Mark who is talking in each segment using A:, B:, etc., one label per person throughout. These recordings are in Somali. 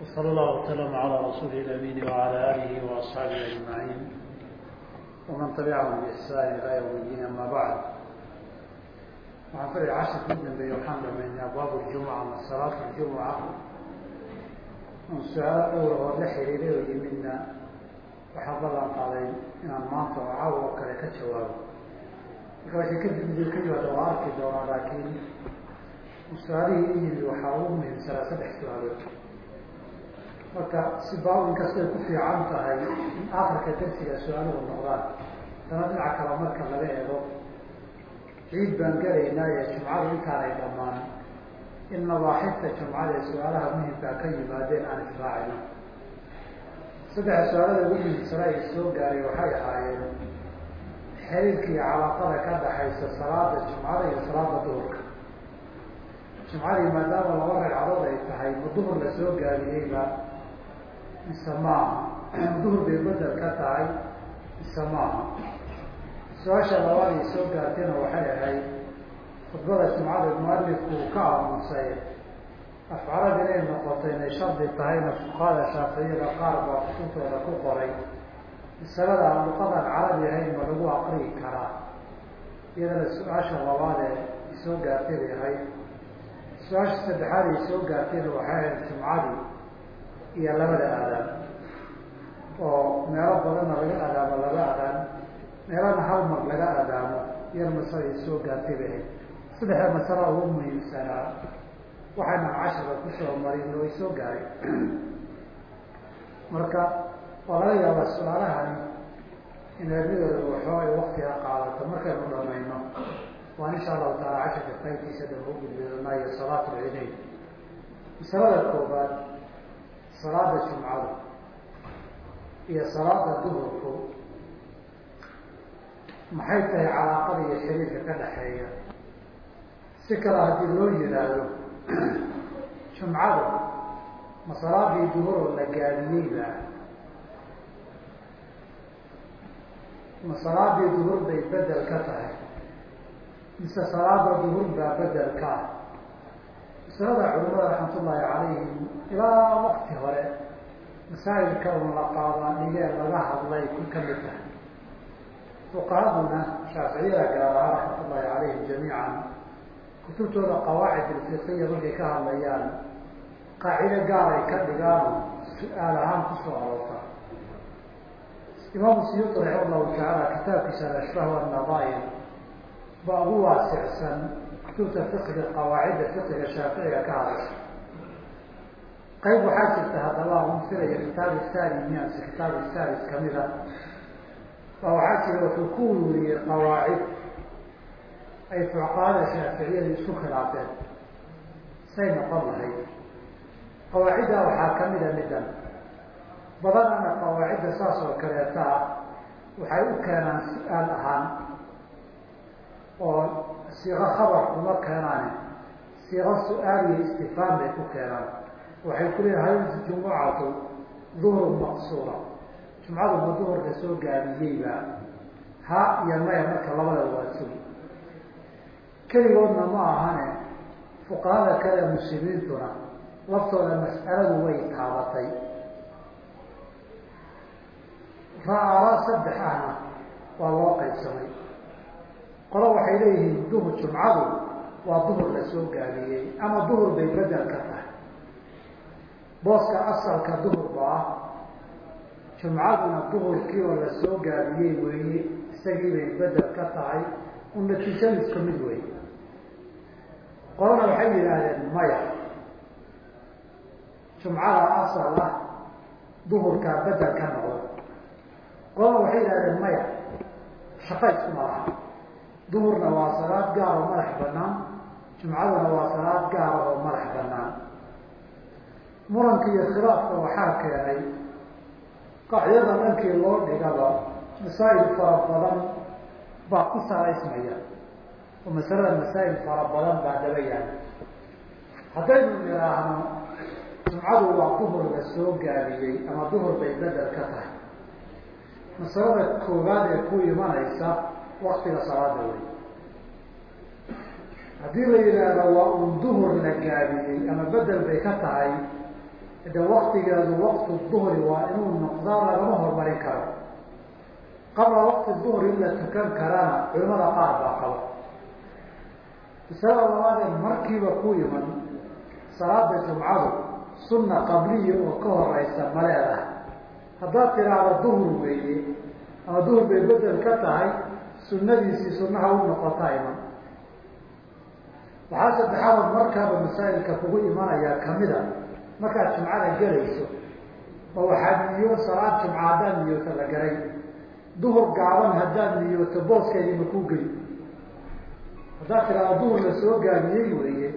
A: وصلى الله وسلم على رسوله الأمين وعلى آله وأصحابه أجمعين ومن تبعهم بإحسان إلى يوم الدين أما بعد waxaan fari cashir ku dambeeye waxaan dhamaynay abwaabu ljumuca ama salaatu ljumuca on su-aalo dhowra oo la xiriiray oo yimidna waxaa ballan qaaday inaan maanta oo caawa oo kale ka jawaabo marka waxay ka dibdib ka yimaada waa arki doonaa laakiin su-aalihii i yimid waxaa ugu muhiimsanaa saddex su-aalood marka si baaw inkastay ku fiican tahay in akrika darsiga su'aaluhu noqdaan. Dana dhinaca kale marka laga eego ciid baan gelaynaa ee jumcadu intaanay dhammaan in mabaaxibta jumcada ee su'aalaha muhimkaa ka yimaadeen aan israacino saddexa su'aalada ugu muhiimsana ay soo gaaray waxay ahaayeen xiriirka iyo calaaqada ka dhaxaysa salaada jumcada iyo salaada duhurka. Jumcadii maadaama laba ragcadood ay tahay ma duhur la soo gaabiyeyba mise maaha duhur bay bedel ka tahay. Mise maaha su'aasha labaad ay soo gaartayna waxay ahayd khudbada jumcada mualifku uu ka aamusay. Afcalada inay noqoto inay shardi tahayna fuqahada shaaficiyada qaar baa kutubtooda ku qoray. Masalada aan luqadan carabi ahayn ma lagu aqriyi karaa. Iyadana su'aasha labaad ee soo gaartay bay ahayd. Su'aasha saddexaad ay soo gaartayna waxay ahayd jumcadii iyo labada aadaan oo meelo badanna laga adaamo laba adaan meelana hal mar laga adaamo yar masale ay soo gaartay bay ahayd saddexda masala ugu muhiimsanaa waxaynan cashirka ku soo marin oo ay soo gaaray marka waa laga yaabaa su'aalahani in eedmadooda waxoo ay waktiga qaadato markaynu dhamayno waan insha allahu taala cashirka qaybtiisa daba u gudbidoonaa iyo salaat lciidayn masalada koobaad salaada jumcada iyo salaada duhurku maxay tahay calaaqada iyo xiriirka ka dhaxeeya? Si kale haddii loo yihaahdo jumcada ma salaadii duhur oo la gaabiyeyba ma salaadii duhur bay bedel ka tahay? Mise salaada duhur baa bedel ka ah masalada culimada raxmatullaahi calayhim ilaa wakti hore masaa'ilka un la qaadaa dhigee laga hadlay ku ka mid tahay fuqahaduna shaaficiyada gaar ahaan raxmatullaahi calayhim jamiican kutubtooda qawaacid ilfiqiya markay ka hadlayaan qaacido gaar ay ka dhigaano su'aal ahaan ku soo aroorta. Imaamu siyuuti raxima llahu tacaala kitaabkiisa alashbaah wanadaa'ir baa ugu waasicsan kutubta fiqiga qawaacidda fiqiga shaaficiga ka hadasha. Qayb waxaa jirta haddaba un filaya kitaab isali miyanse kitaab isalis kamida baa waxaa jira wuxuu ku weriyey qawaacid. Ay fuqahada shaaficiyada isku khilaafeen. Say noqon lahayd. Qawaacidda waxaa kamida midan badanana qawaacidda saas oo kaleeta ah waxay u keenaan su'aal ahaan oo siiqo khabar kuma keenaane siiqo su'aal iyo istifhaam bay ku keenaan. Waxay ku hal jumucatu duhru maqsuura. Jumcadu ma duhurka soo gaabiyeyba ha iyo maya marka labada waa sugi keligoodna ma ahane fuqahada kale muslimiintuna laftooda mas'aladu way taabatay ra'aara saddex ahna waa loo qaybsamay qolo waxay leeyihiin duhur jumcadu waa duhur la soo gaabiyey ama duhur bay bedel ka tahay. Booska asalka duhur ba ah. Jumcaduna duhurkii oo la gaabiyey weeye isagii bay bedel ka tahay. Un natiijadu isku mid wey qolana waxay yidhaahdeen maya. Jumcada asal ah duhurkaa bedel ka noqdo. Qolana waxay yidhahdeen maya. Shaqa isku malaha duhurna waa salaad gaar oo madax banaan jumcaduna waa salaad gaara oo madax banaan muranka iyo khilaafka waxaa keenay qaacidada dhankii loo dhigaba masaa'il fara badan baa ku salaysmaya oo masalada masaa'il fara badan baa daba haddaynu nidhaahno jumcadu waa duhur la soo gaabiyey ama duhur bay bedel ka tahay. Masalada koowaad ee ku imanaysa waktiga salaada wey haddii la yidhaahdo waa un duhur la gaabiyey ama bedel bay ka tahay de waktigeedu waqtu duhri waa inuu noqdaa lagama horumarin karo. Qabla waqti duhri in la tukan karana culimada qaar baa qaba. Masalada labaadee markiiba ku iman salaada jumcadu sunna qabliya oo ka horeysa ma leedahay. Haddaad tidhaahdo duhur weeye ama duhur bay bedel ka tahay sunnadiisii sunnaha u noqotaa iman. Waxaa saddexaadood markaaba masaa'ilka kugu imanayaa kamida markaad jumcada gelayso ma waxaad niyo salaad jumca haddaad niyooto la garay duhur gaaban haddaad niyooto booskeedii ma kuu geli. Haddaad tidhaahdo duhur la soo gaabiyey weeye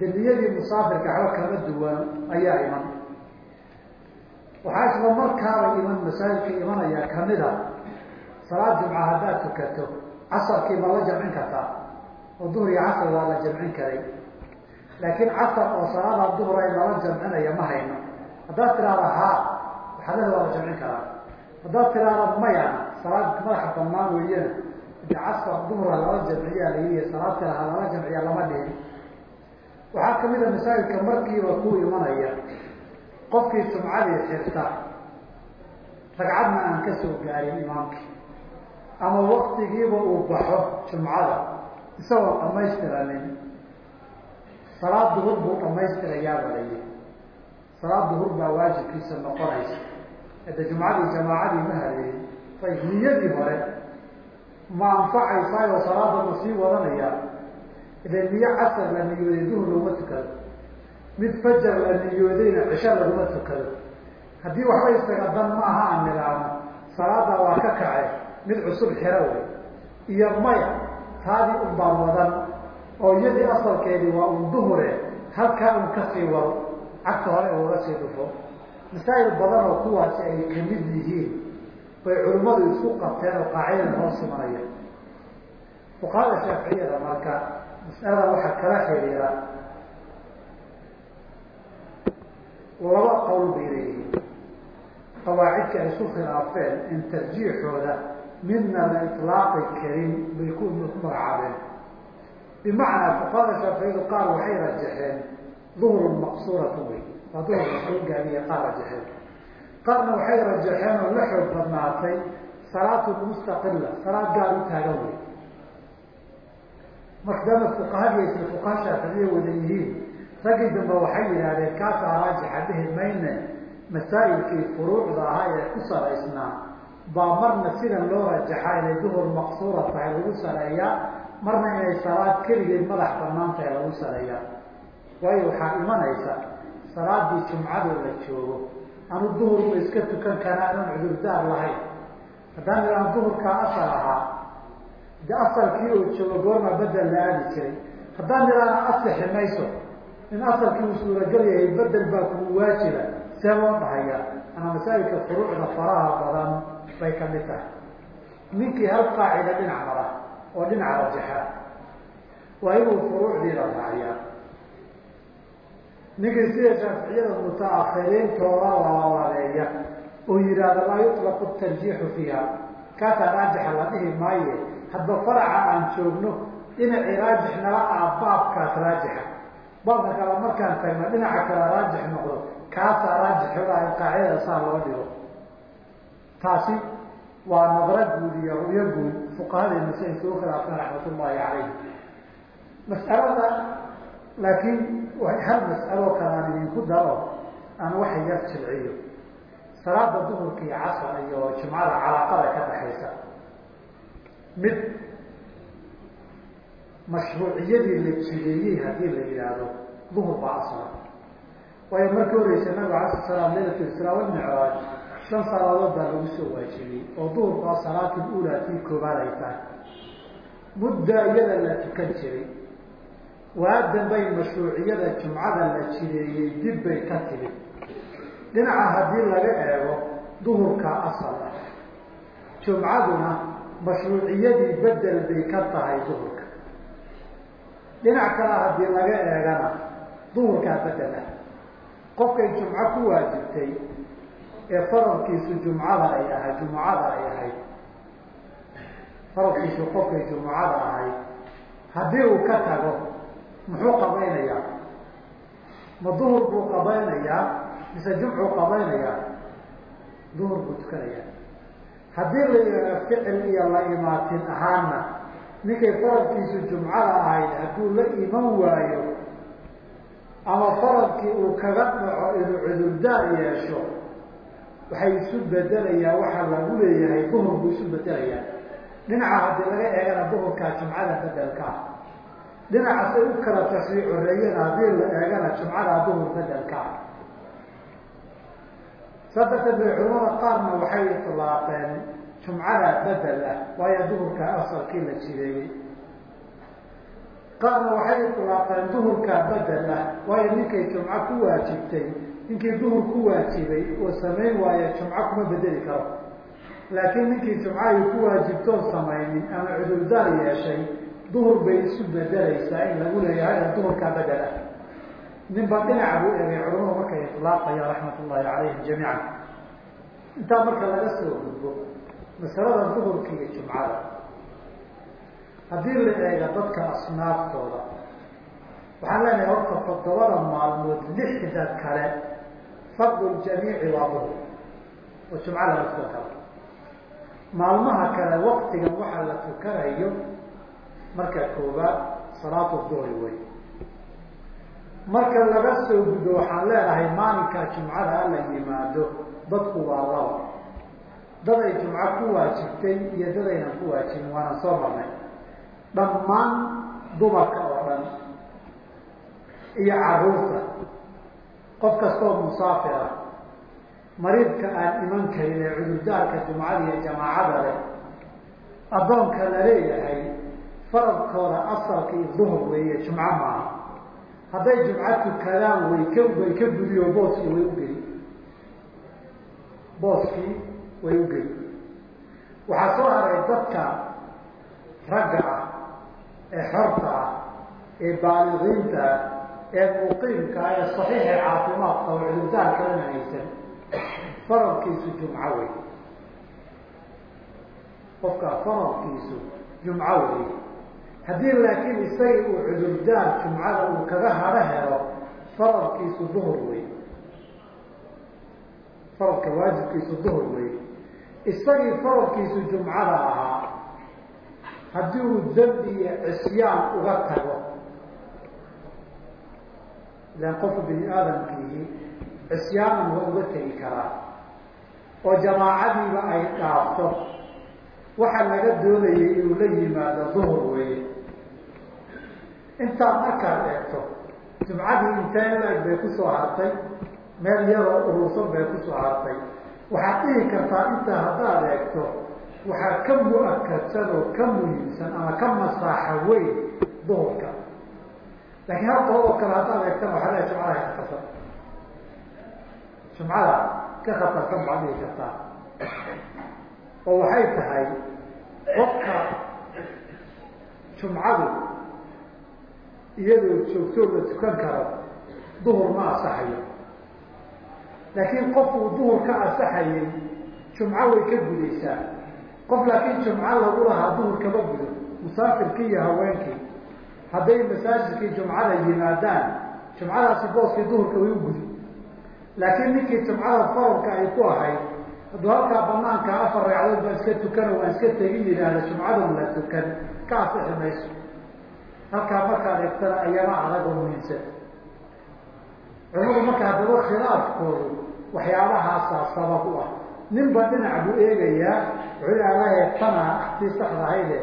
A: de niyadii musaafirka waxba kama duwan ayaa iman. Waxaa isla markaaba iman masaajidka imanaya kamida salaad jumca haddaad tukato casarkii ma la jamcin kartaa oo duhur iyo casar waa la jamcin karay. Laakiin casar oo salaada duhur ay lala jamcinaya ma hayno. Haddaad tidhaahda haa waxaadada waa la jamcin karaa. Haddaad tidhaahda mayana salaad madaxa banaan weeyana de casar duhura lala jamciyaa layihi salaad kale lala jamciya lama dhihin. Waxaa ka mid a masaajidka markiiba ku imanaya qofkii jumcadii xirta ragcadna aan ka soo gaarin imaamkii ama waktigiiba uu baxo jumcada isagoo dhamaystiranin salaad duhur buu dhamaystirayaaba layihi salaad duhur baa waajibkiisa noqonaysa. Ade jumcadii jamaacadii ma haleelin ayb niyadii hore ma anfacaysaayoo salaada ma sii wadanaya ile niyo casar la niyooday duhur laguma tukado. Mid fajar la niyoodayna cisho laguma tukado. Haddii waxba isaga dan ma aha aan nidaamo salaada waa ka kace mid cusub xiro wey iyo maya taadii un baan wadan oo iyadii asalkeedii waa un duhure halkaa un ka sii wado cagta hore uga sii dhufo. Masaa'il badan oo kuwaasi ay ka mid yihiin bay culimmadu isku qabteen oo qaacidan hoos imanaya fuqahada shaaficiyada marka mas'alada waxaa kala xiriira laba qowl bay leeyihiin. Qawaacidka ay isu khilaafeen in tarjiixooda midna la ilaaqi karin bay ku magacaabeen bimacnaa fuqahada shaaficiyadu qaar waxay rajaxeen duhrun maqsuuratu wey waa duhur la soo gaabiyey qaar rajaxeen qaarna waxay rajaxeen oo la xoog badnaatay salaatu mustaqila salaad gaar u taagan wey markadaama fuqahadii isla fuqaha shaaficiya wada yihiin raggii dambe waxay yidhahdeen kaasaa raajixa dhihi mayne masaa'ilkii furuucda ahaa ee ku salaysnaa baa marna sidan loo rajaxaa inay duhur maqsuura tahay lagu saleeyaa marna inay salaad keligeed madax bannaan tahay lagu saleeyaa waayo waxaa imanaysa salaadii jumcadu la joogo. Anu duhur ma iska tukan karaa anoon cudurdaar lahayn? Haddaan idhaan duhurkaa asal ahaa de asalkii oo joogo goorma bedel la aadi jiray. Haddaan idhaana asixi mayso in asalkii uu suuragal yahay bedel baa kugu waajiba see loo dhahaya ama masaa'ilka furuucda faraha badan bay ka mid tahay. Ninkii hal qaacida dhinac mara oo dhinaca rajaxa waa inuu furuucdiida raaciyaa ninkii sida shaaficiyada mutaahiriintooda lalaaleeya oo yidhaahda laa yutlaqu tarjiixu fiiha. Kaasaa raajixa la dhihi maaye. Hadba faraca aan joogno dhinacii raajix nala ah baabkaas raajixa baabka kale markaan tagno dhinaca kale raajix noqdo. Kaasaa raajixoda in qaacidada saa loo dhigo taasi waa nadra guud iyo ru'yo guud fuqahadeena si ay soo khilaafeen raxmat ullahi calayh mas'alada laakiin hal mas'aloo kale aan idinku daro aan waxa yar jilciyo. Salaada duhurka iyo casar iyo jumcada calaaqada ka dhaxaysa. Mid mashruuciyadii la jideeyey haddii la yidhaahdo duhur baa asla. Waayo markii horeysa nabigu alay sla slam leylat israa walmicraaj shan salaadood baa lagu soo waajibiyey. Oo waa salaatul uulaa tii koobaad ay tahay. Mudda iyada la tukan jiray. Waa dambay mashruuciyada jumcada la jideeyey dib bay ka timid. Dhinaca haddii laga eego duhurka asal ah. Jumcaduna mashruuciyadii bedel bay ka tahay duhurka. Dhinac kale haddii laga eegana duhurkaa bedel ah. Qofkay jumco ku waajibtay ee faradkiisu jumcada ay ahayd jumucada ay ahayd. Faradkiisu qofkay jumucada ahayd. Haddii uu ka tago muxuu qabaynayaa ma duhur buu qabaynayaa mise jumcuu qabaynayaa duhur buu tukanayaa. Haddii la yidhahdo ficil iyo la imaatin ahaana ninkay faradkiisu jumcada ahayd hadduu la iman waayo ama faradkii uu kaga dhaco inuu cudurdaar yeesho waxay isu bedelayaa waxaa lagu leeyahay duhur buu isu bedelayaa dhinaca haddii laga eegana duhurkaa jumcada bedelka ah dhinacaasay u kala tashriic horeeyeen haddii la eegana jumcadaa duhur bedelka saa darteed bay culamada qaarna waxay itlaaqeen jumcada bedel ah waayo duhurkaa asalkii la jireeyey qaarna waxay itlaaqeen duhurkaa bedel ah waayo ninkay jumco ku waajibtay ninkii duhur ku waajibay oo samayn waayo jumco kuma bedeli karo. Laakiin ninkii jumco ay ku waajibtoon samaynin ama cudurdaar yeeshay duhur bay isu bedelaysaa in lagu leeyahay duhurkaa bedel ah ninba dhinaca buu egay culamadu markay itlaaqaya raxmat ullahi calayhim jamiican. Intaa marka laga soo gudbo masalada duhurka iyo jumcada haddii la eega dadka asnaaftooda waxaan leenahay horta toddobada maalmood lixda kale fardu ljamiici waa duhur oo jumca lama tukan maalmaha kale waktigan waxaa la tukanayo marka koobaad salaatu duhri wey marka laga soo gudbo waxaan leenahay maalinkaa jumcada ala yimaado dadku waa laba dad ay jumco ku waajibtay iyo dad aynan ku waajibin waana soo marnay dhammaan dumarka oo dhan iyo carruurta qof kastoo musaafir ah mariidka aan iman karin ee cudurdaarka jumcada iyo jamaacada leh addoonka la leeyahay faradkooda asalka iyo duhur weeye jumco maaha hadday jumco tukadaan way ka way ka gudiyo booskii way ugeli booskii way ugeli waxaa soo haray dadka ragga ah ee xorta ah ee baaliqiinta ah ee muqiimka ee saxiixa caafimaadka oo cudurdaar kalena haysan faradkiisu jumco wey qofka faradkiisu jumco wey haddii laakiin isaga uu cudurdaar jumcada uu kaga hadho helo faradkiisu duhur wey faradka waajibkiisu duhur wey isagii faradkiisu jumcada ahaa haddii uu dembi iyo cisyaan uga tago ilan qofku bini aadamkiihi cisyaanan waa uga tegi karaa. Oo jamaacadiiba ay dhaafto. Waxaa laga doonayay inuu la yimaado duhur weeye. Intaad markaad eegto jumcadii intee la-eg bay ku soo hartay meel yaroo urursan bay ku soo hartay. Waxaad dhihi kartaa intaa haddaad eegto waxaa ka mu'akadsan oo ka muhiimsan ama ka masaaxa weyn duhurka laakiin hal qodob oo kale haddaad eegtana waxaa leeay jumcada ka khatarsan jumcada ka khatarsan baad dhihi kartaa oo waxay tahay qofka jumcadu iyadoo joogtoo la tukan karo duhur ma asaxayo laakiin qof uu duhur ka asaxayay jumco way ka gudaysaa qof laakiin jumco lagu lahaa duhur kama gudo musaafirkii iyo haweenkii hadday masaajidkii jumcada yimaadaan jumcadaasi booskii duhurka way u gudi. Laakiin ninkii jumcada faralka ay ku ahayd hadduu halkaa banaanka afar ragcadood baa iska tukano waan iska tegin yidhaahda jumcadan la tukan ka asixi mayso halkaa markaad eegtana ayama adag oo muhiimsan. Culamadu marka haddaba khilaafkoodu waxyaabahaasaa sabab u ah. Ninba dhinac buu eegayaa wuxuu alahe tana tii saxda ahayde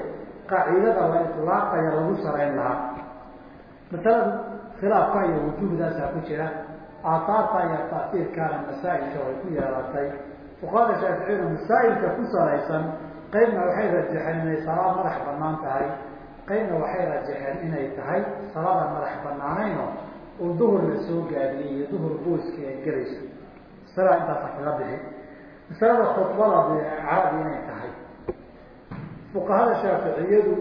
A: qaacidada la ilaaqaya lagu sarayn lahaa masaladu khilaafka iyo wujuuhdaasaa ku jira aataarta iyo taasiirkaana masaa'ilka way ku yeelatay fuqahada shaaficiyadu masaa'ilka ku salaysan qaybna waxay rajaxeen inay salaad madax bannaan tahay qaybna waxay rajaxeen inay tahay salaada madax banaanayno uu duhur la soo gaadiyey iyo duhur booskii ay gelayso masalada intaasa kaga bixi masalada khudbada carabi inay tahay fuqahada shaaficiyadu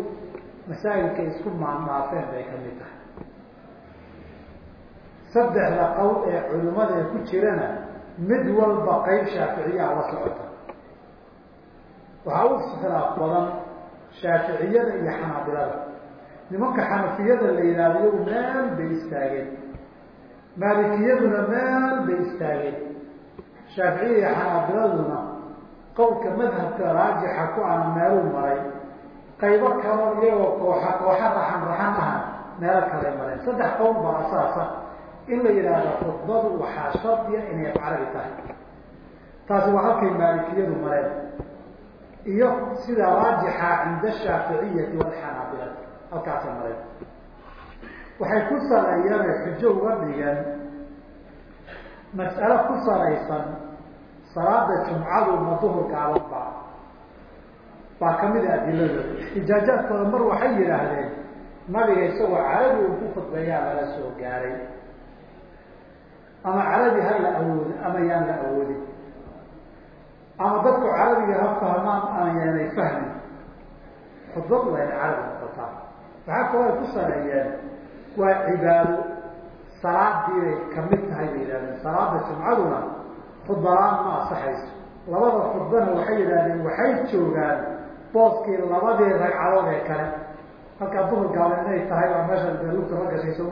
A: masaa'ilka isku maandhaafeen bay ka mid tahay. Saddexda qowl ee culimmada ku jirana mid walba qayb shaaficiyaa la socota. Waxaa u khilaaf badan shaaficiyada iyo xanaabilada. Nimanka xanafiyada la yidhahdo meel bay istaageen. Maalikiyaduna meel bay istaageen. Shaaficiya iyo xanaabiladuna qowlka madhabka raajixa ku ana meeluu maray qaybo kaloo iyagoo kooxa kooxa raxan raxan aha meelo kale mareen saddex qowl baa asaasa in la yidhaahdo khudbadu waxaa shardiya inay carabi tahay. Taasi waa halkay maalikiyadu mareen. Iyo sida raajixa cinda ashaaficiyati walxanaabilati halkaasay mareen. Waxay ku saleeyeen ay xujo uga dhigeen mas'alo ku salaysan salaada jumcadu ma duhurka abanba baa ka mid a adiladooda ixtijaajaadkooda mar waxay yidhaahdeen nabiga isagoo carabi uu ku khudbeeyaa lala soo gaaray. Ama carabi ha la awoodo ama yaan la awoodin. Ama dadku carabiga ha fahmaan ama yaanay fahmin. Khudbadu waa ina carabi noqotaa waxaa kaloo ay ku saleeyeen waa cibaado salaadiibay ka mid tahay bay yihahdeen salaada jumcaduna khudbalaan ma asaxayso labada khudbana waxay yidhahdeen waxay joogaan booskii labadii ragcadood ee kale. Halkaa duhur gaaban inay tahay baa meesha lugta la gashay soo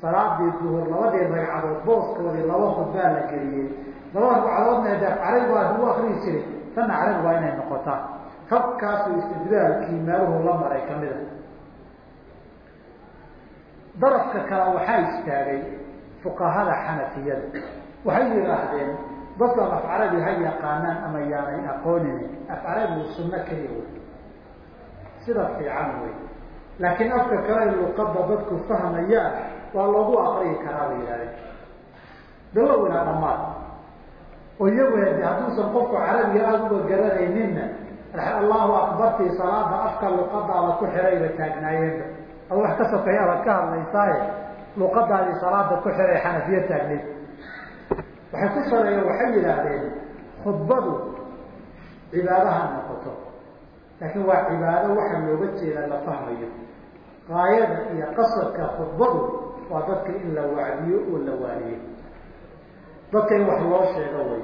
A: salaadii duhur labadii ragcadood booskoodii laba khudbaa la geliyey. Labada ragcadoodna de carabi baa lagu akriyi jiray tanna carabi waa inay noqotaa. Habkaasu istidlaalkii meeluhu la maray kamida darafka kale waxaa istaagay fuqahada xanafiyada waxay yidhaahdeen dadkan af carabi ha yaqaanaan ama yaanay aqoonin af carabigu sunno keliya wey sida fiican wey laakiin afka kale luqada dadku fahmayaan waa loogu aqriyi karaa bay yihahdeen bilowinaa dhamaad. Oo iyagu hadduusan qofku carabiga aada uga garanayninna allahu akbartii salaada afka luqadaada ku xirayba taagnaayeenba ad wax ka sokeeyaabad ka hadlaysaaye luqadaadii salaada ku xiray xanafiya taagneyd waxay ku saleeyeen waxay yidhaahdeen khudbadu cibaadaha noqoto laakiin waa cibaado waxa looga jeeda la fahmayo. Gaayada iyo qasadka khudbadu waa dadka in la wacdiyo oo la waaniyo dadka in wax loo sheego way.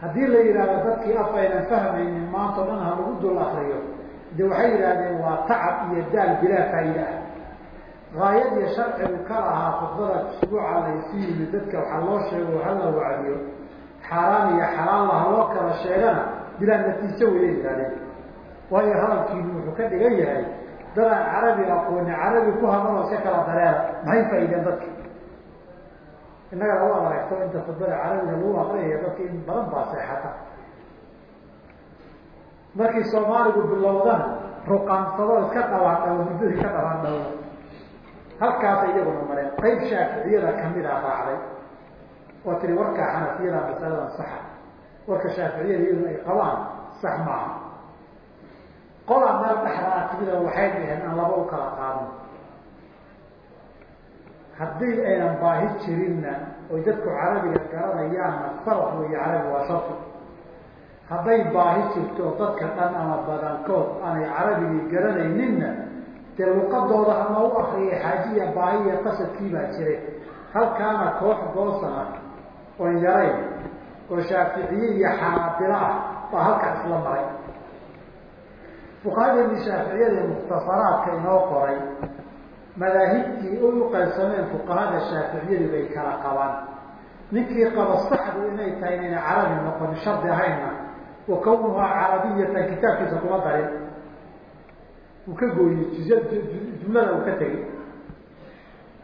A: Haddii la yidhahdo dadkii af aynan fahmaynin maanta o dhan ha lagu dul akriyo de waxay yidhahdeen waa tacab iyo daal bilaa faa'iida ah gaayadii sharcigu ka lahaa khudbada usbuuca laysu yimid dadka waxaa loo sheego hala wacdiyo xaaraan iyo xalaalla ha loo kala sheegana bilaa natiijo wayay yihahdeen waayo hadalkiinu wuxuu ka dhigan yahay dadaan carabi aqooni carabi ku hadaloo iska kala dareera maxay faa'iideen dadka? Innaga lagu adaragto inta khudbada carabiga lagu aqriyaya dadka in badan baa seexata. Markii soomaaligu bilowdana ruqaansado iska dhabaandhawo muddadii ka dhabaandhawo halkaasay iyaguna mareen. Qayb shaaficiyada kamida raacday. Oo tiri warkaa xanafiyada masaladan saxa. Warka shaaficiyada iyadu ay qabaan sax maaha qolaa meel dhexdaa timida waxay dhaheen aan laba u kala qaadno. Haddii aynan baahi jirinna oy dadku carabiga garanayaanna faraq weeye carabi waa sharti. Hadday baahi jirto dadka dhan ama badankood aanay carabigii garanayninna dee luqadooda ha loogu akriyay xaajiya baahi iyo qasadkii baa jire. Halkaana koox goosan ah oon yarayn oo shaaficiye iyo xanaabilo ah baa halkaa isla maray. Fuqahadeedii shaaficiyada ee mukhtasaraadka inoo qoray madaahibtii u uqaybsameen fuqahada shaaficiyadu bay kala qabaan. Ninkii qaba saxdu inay tahay inayna carabi noqonin shardi ahaynna wa kawnuhaa carabiyatan kitaabkiisa kuma darin uu ka gooyey jumlada uu ka tegey.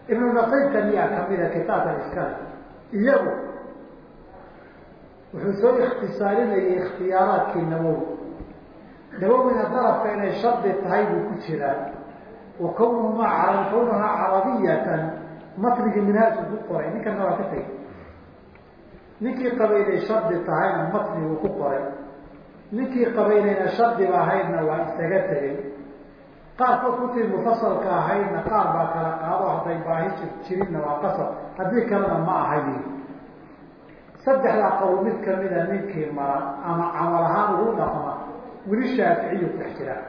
A: Ibnu naqiibkan yaa kamida kitaabkan iskale iyagu wuxuu soo ikhtisaarinayay ikhtiyaaraadkii nawowi. Nawowina darafka inay shardi tahay buu ku jiraa wa kawnuhumaa kawnuhaa carabiyatan matnigii minhaajku ku qoray. Ninkanna waa ka tegey. Ninkii qabay inay shardi tahayna matniguu ku qoray. Ninkii qabay inayna shardiba ahaydna waa isaga tegey qaarkood kutii mufasalka ahaydna qaar baa kala qaado hadday baahi jirinna waa qasab. Haddii kalena ma ahayi saddexdaa qowl mid kamida ninkii mara ama camal ahaan ugu dhaqma weli shaaficiyu ku jiraa.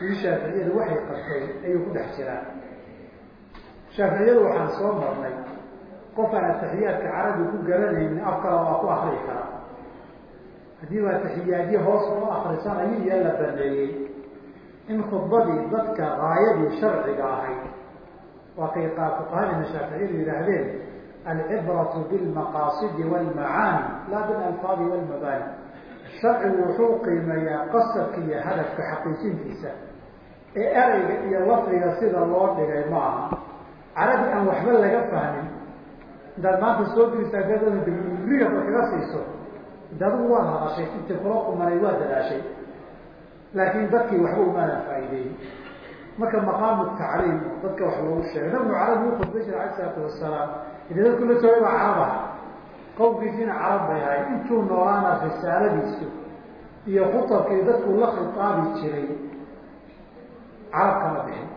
A: Weli shaaficiyadu waxay qabtay ayuu ku dhex jiraa. Shaaficiyadu waxaan soo marnay qofaan ataxiyaadka carabi ku garanaynin af kale waa ku akriyi karaa haddii waa taxiyaadyo hoos loo akrisanayo iyo la baneeyey in khudbadii dadka raayadii sharciga ahayd waa kay fuqahadina shaaficiyadu yidhaahdeen alcibratu bilmaqaasidi walmacaani laa bilalfaadi walmabaani. Sharcigu wuxuu qiimeeyaa qasadka iyo hadafka xaqiijintiisa ee ereyga iyo lafdiga sida loo dhigay ma aha. Carabi aan waxba laga fahmin intaad maanta soo gelisaa daliga ba kaga siiso de adigu waad hadashay intii kula qumanay waa dadaashay laakiin dadkii waxba umaadan faa'iideyn. Marka maqaamu tacliim dadka wax loogu sheegay. Nabigu carabi u khudbay jira alay isalaatu wasalaam ide dadku la joogay baa carab ah qowmkiisiina carab bay ahay intuu noolaana risaaladiisu iyo khutabkii dadku la khitaabi jiray carab kama bixin.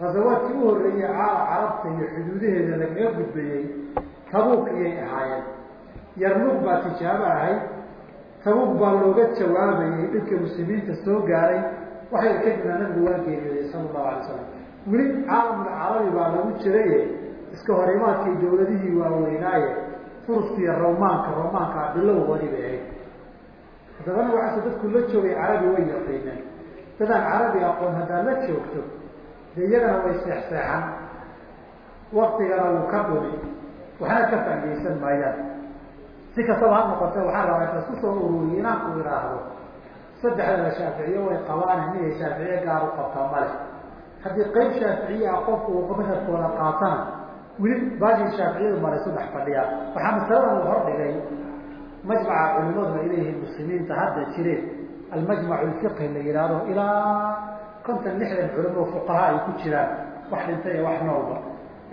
A: Rasawaadkii u horreeyey carabta iyo xuduudaheeda lagaga gudbayey tabuuk iyay ahaayeen. Yarmuug baa tijaabo ahayd tabuuk baa looga jawaabayey dhibka muslimiinta soo gaaray waxay kadibna nabigu waa geeriyooday sala allahu alay slam weli caalamul carabi baa lagu jiraye iska horimaadkii dawladihii waaweynaaye furuska iyo romaanka romaankaa bilowgoodii bay ahayd haddabana waxaase dadku la joogay carabi way yaqiineen dadaan carabi aqoon haddaad la joogto dee iyagana way seexseexan. Waktigana wuu ka dhumi waxna ka faaidaysan maayaan si kastaba ha noqote waxaan rabaa inta isku soo ururiye inaanku idhaahdo saddexdada shaaficiye way qabaan inay shaaficiye gaar u qabtaa male haddii qayb shaaficiye ah qofku uu madhabkooda qaatana weli baashii shaaficiyadu maray saddex fadhiyaa waxaa masaladan u hordhigay majmaca culimadu ay muslimiinta hadda jireen. Almajmac lfiqhi la yidhaahdo ilaa kontan lixdan culimo fuqaha ay ku jiraan wax dhintay iyo wax noolba.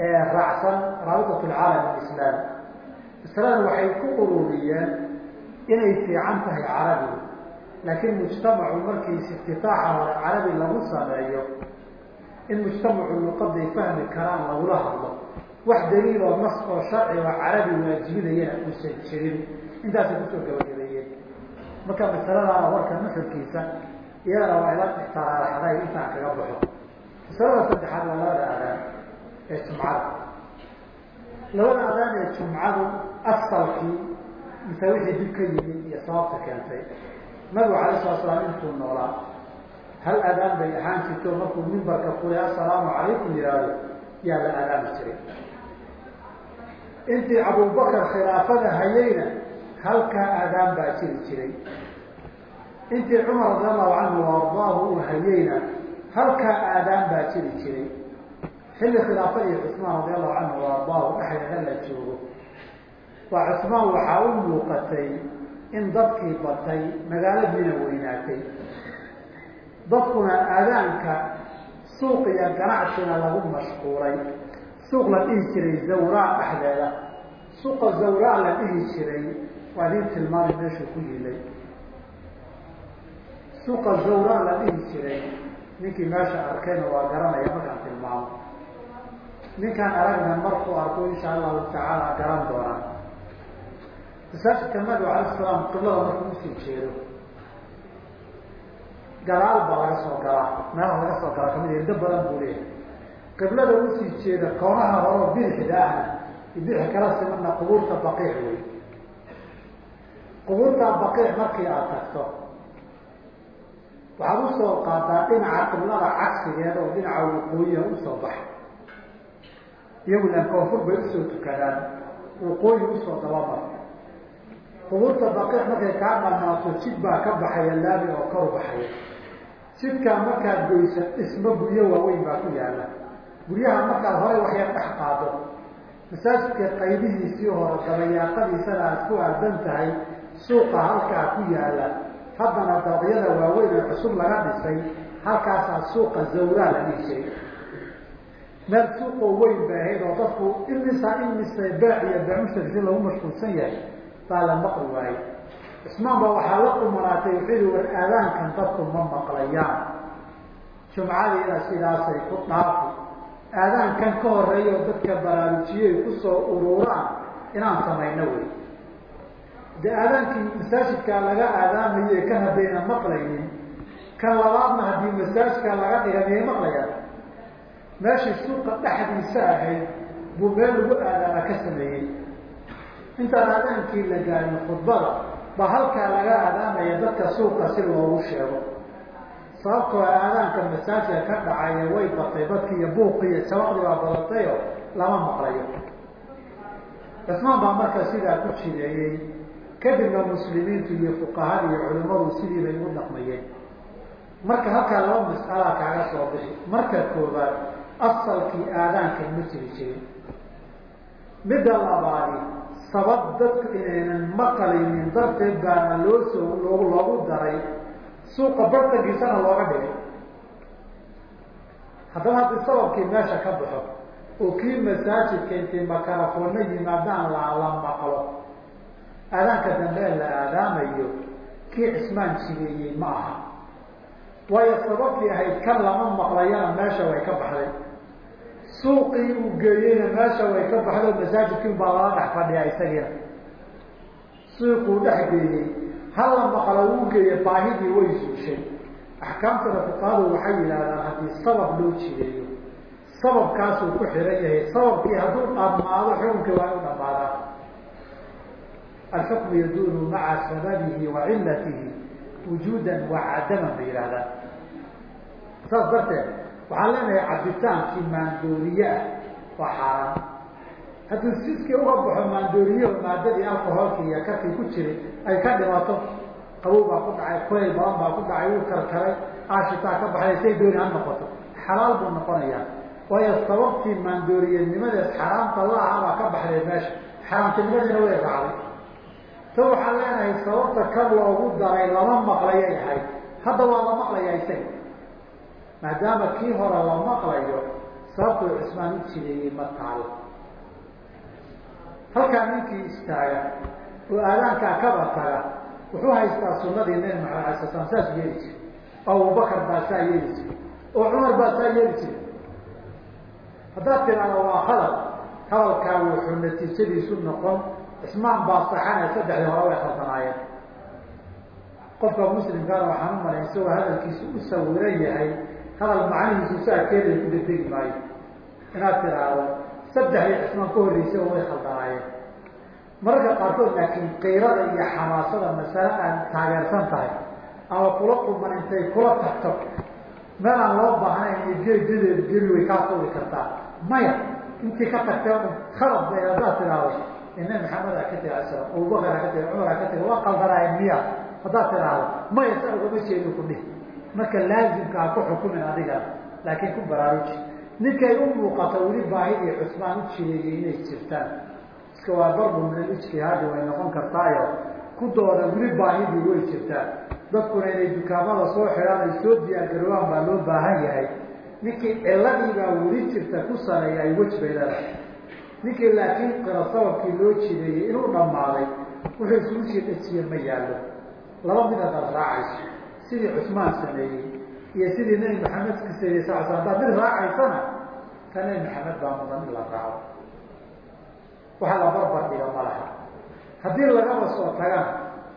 A: Ee raacsan raabitat lcaalam alislaami masaladan waxay ku ururiyeen inay fiican tahay carabigu laakiin mujtamacu markiis iftitaaxa hore carabi lagu sameeyo in mujtamacu luqaday fahmi karaan lagula hadlo. Wax daliiloo nas oo sharci oo carabi waajibinayana uusan jirin. Intaasay ku soo gabagabeeyeen marka masaladaana warka nuxurkiisa iyadana waa ila ixtiraaraxday intaan kaga baxo. Masalada saddexaad waa labada adaan ee jumcada labada adaan ee jumcadu asalkii mise wixii dib ka yimid iyo sababta keentay nabigu alay sala slaam intuu noolaa hal adaan bay ahaan jirto markuu mimbarka fulay assalaamu calaykum yihahdo yaa la adaami jiray. Intii abubakar khilaafada hayayna halkaa adaan baa jiri jiray. Intii cumar radi allahu canhu waardaahu uu hayayna halkaa aadaan baa jiri jiray xilli khilaafadii cusmaan radi allahu canhu waardaahu dhexdeeda la joogo. Waa cusmaan waxaa u muuqatay in dadkii batay magaaladiina weynaatay. Dadkuna aadaanka suuq iyo ganacsiga lagu mashquulay. Suuq la dhihi jiray zawraa dhexdeeda. Suuqa zawraa la dhihi jiray waa idin tilmaamay meeshuu ku yilay. Suuqa zawraa la dhihi jiray. Ninkii meesha arkayna waa garanaya markaan tilmaamo ninkaan aragna markuu arko insha allahu tacaala garan doonaa. Masaajidka nabiga alay salaam qiblada markuu u sii jeedo gadaal baa laga soo galaa meelaha laga soo galaa ka mid irdo badan buu leeyahay. Qiblada u sii jeeda koonaha horeo bidixda ahna bidix kala simana qubuurta baqiic wey qubuurta baqiic markii aad tagto waxaad u soo qaadaa dhinaca qiblada cagsigeeda oo dhinaca waqooyiha u soo baxa iyagu ilaan koonfur bay u soo tukadaan waqooyi u soo dabamar qubuurta baqiic markay kaa dhamaato jid baa ka baxaya laami oo kor baxaya jidkaa markaad goysa dhismo guryo waaweyn baa ku yaalla guryaha markaad horey waxyar dhex qaado. Masaajidka qaybihiisii hore dabayaaqadiisana aad ku aadan tahay suuqa halkaa ku yaalla haddana dabaqyada waaweyn ee cusub laga dhisay halkaasaa suuqa zawraa la dhihi jiray meel suuqoo weyn bay ahayd oo dadku imisa imise baac iyo baamushtarsi lagu mashquulsan yahay baa la maqli waayey. Cismaan baa waxaa la qumanaatay wuxuu war aadaankan dadku ma maqlayaan. Jumcadiina sidaasay ku dhaafi aadaankan ka horreeya oo dadka baraarujiyey ku soo ururaan inaan samayno wey. De aadaankii masaajidkaa laga aadaamaye kan haddayna maqlaynin kan labaadna haddii masaajidkaa laga dhiga miyay maqlayaan meeshii suuqa dhexdiisa ahayd buu meel lagu aadaama ka sameeyey. Intaan aadaankii la gaarin khudbada ba halkaa laga aadaamaya dadka suuqa si loogu sheego. Sababtoo aadaanka masaajidka ka dhacaya way batay dadki iyo buuqi iyo sabaqdii baa badatayo lama maqlayo. Cusmaan baa marka sidaa ku jireeyey kadibna muslimiintu iyo fuqahada iyo culimadu sidii bay u dhaqmayeen. Marka halkaa laba mas'alaa kaaga soo bixi. Marka koobaad asalkii aadaanka ma jiri jirin. Midda labaadi sabab dadku inaynan maqalaynin darteed baana loo soo loogu daray suuqa bartankiisana looga dhigay. Haddaba haddii sababkii meesha ka baxo oo kii masaajidka intay makarafoonna yimaadaan la la maqlo. Aadaanka dambe la aadaamayo kii cismaan jigeeyey ma aha. Waayo sababkii ahayd kan lama maqlayana meesha way ka baxday suuqii uu geeyeyna meesha way ka baxday oo masaajidkii baa lala dhex fadhiyaa isagiina. Suuquu dhex geeyey hala maqlo uu geeye baahidii way suushay. Axkaamtana fuqahadu waxay yidhaahdaan haddii sabab loo jireeyo sababkaasuu ku xiran yahay sababkii hadduu dhammaado xukunkii waa inu dhammaadaa alxukmu yaduunu maca sababihi wa cilatihi wujuudan wa cadaman bay yidhahdaan saas darteed waxaan leenahay cabitaankii maandooriye ah waa xaaraan hadduu siskii uga baxo maandooriyeho maadadii alcoholki iyo karkii ku jiray ay ka dhimato qabow baa ku dhacay kulayl badan baa ku dhacay uu karkaray aashitaa ka baxday say dooni ha noqoto xalaal buu noqonayaa waayo sababtii maandooriyennimadeed xaaraamta la aha baa ka baxday meesha xaaraamtinimadiina way raacday ta waxaan leenahay sababta kan loogu daray lama maqlayay ahayd hadda waa la maqlayaa isaga maadaama kii hore la maqlayo sababtuu cismaan u jireeyey ma taalo halkaa ninkii istaaga oo aadaankaa kaba taga wuxuu haystaa sunadii nabi maxamed alay sla slam saas yeeli jiri oo abubakar baa saa yeeli jiri oo cumar baa saa yeeli jiri haddaad tiraahdo waa hadal hadalkaa wuxuu natiijadiisu noqon cismaan baa saxane saddexdii hore way khaldanaayeen qofka muslimkaana waxaan u malay isagoo hadalkiisu u sawiran yahay hadal macnihiisu saa keenaya ku degdegi maayo. Inaad tiraahdo saddexdii cismaan ka horreysay oo way khaldanaayeen mararka qaarkood laakiin qiirada iyo xamaasada masale aan taageersan tahay ama kula quman intay kula tagto meel aan loo baahnayn geedadeed geli way kaa tuuri kartaa. Maya intii ka tagtay khalad bay haddaad tiraahdo ina maxamedaa ka tiri aslam abubakara ka tiri cumara ka tiri waa qaldanaayeen miya haddaad tiraahdo maya sa ugama jeedo ku dhih marka laazimka ha ku xukumin adigana laakiin ku baraaruji. Ninkay u muuqato weli baahidii cusmaan u jireeyey inay jirtaan. Iska waa darbu min alijtihaadi way noqon kartaayo. Ku dooda weli baahidii way jirtaan dadkuna inay dukaamada soo xidhaan ay soo diyaargaroobaan baa loo baahan yahay. Ninkii ciladiibaa weli jirta ku sareeya ay wej bay leedahay. Ninkii laakiin qira sababkii loo jireeyey inuu dhammaaday wuxuu isugu sii dhajiye ma yaallo. Laba mid haddaad raacayso sidii cusmaan sameeyey iyo sidii nebi maxamed sameeyey sal sl hadaad mid raacaysana ka nebi maxamed baa mudan in la raaco. Waxa la barbar dhiga ma laha. Haddii lagaba soo tagana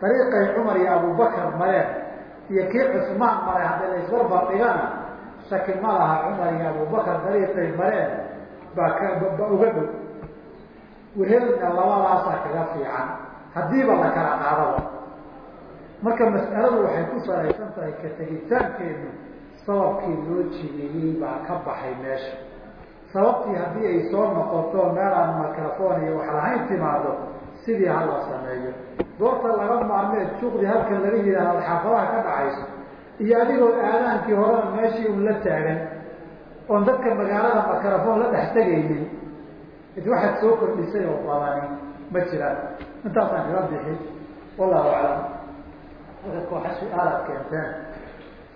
A: dariiqay cumar iyo abubakar mareen iyo kii cusmaan maray haddii la isbarbar dhigana shaki ma laha cumar iyo abubakar dariiqay mareen baa kaba uga dhow. Wehelna labadaasaa kaga fiican. Haddiiba la kala qaadaba marka mas'aladu waxay ku salaysan tahay ka tegitaankeenu sababkii loo jideeyey baa ka baxay meesha. Sababtii haddii ay soo noqoto meelaan microphone iyo wax lahayn timaado sidii hala sameeyo. Goorta laga maarmeed juqdi halkan laga yidhaahdo xaafadaha ka dhacayso iyo adigoo aadaankii horena meeshii un la taagan oon dadka magaalada microphone la dhex tegaynin id waxaad soo kordhisay oo badani ma jiraan. Intaasaan kaga bixi wallahu aclam marka kooxa su'aalaad keenteen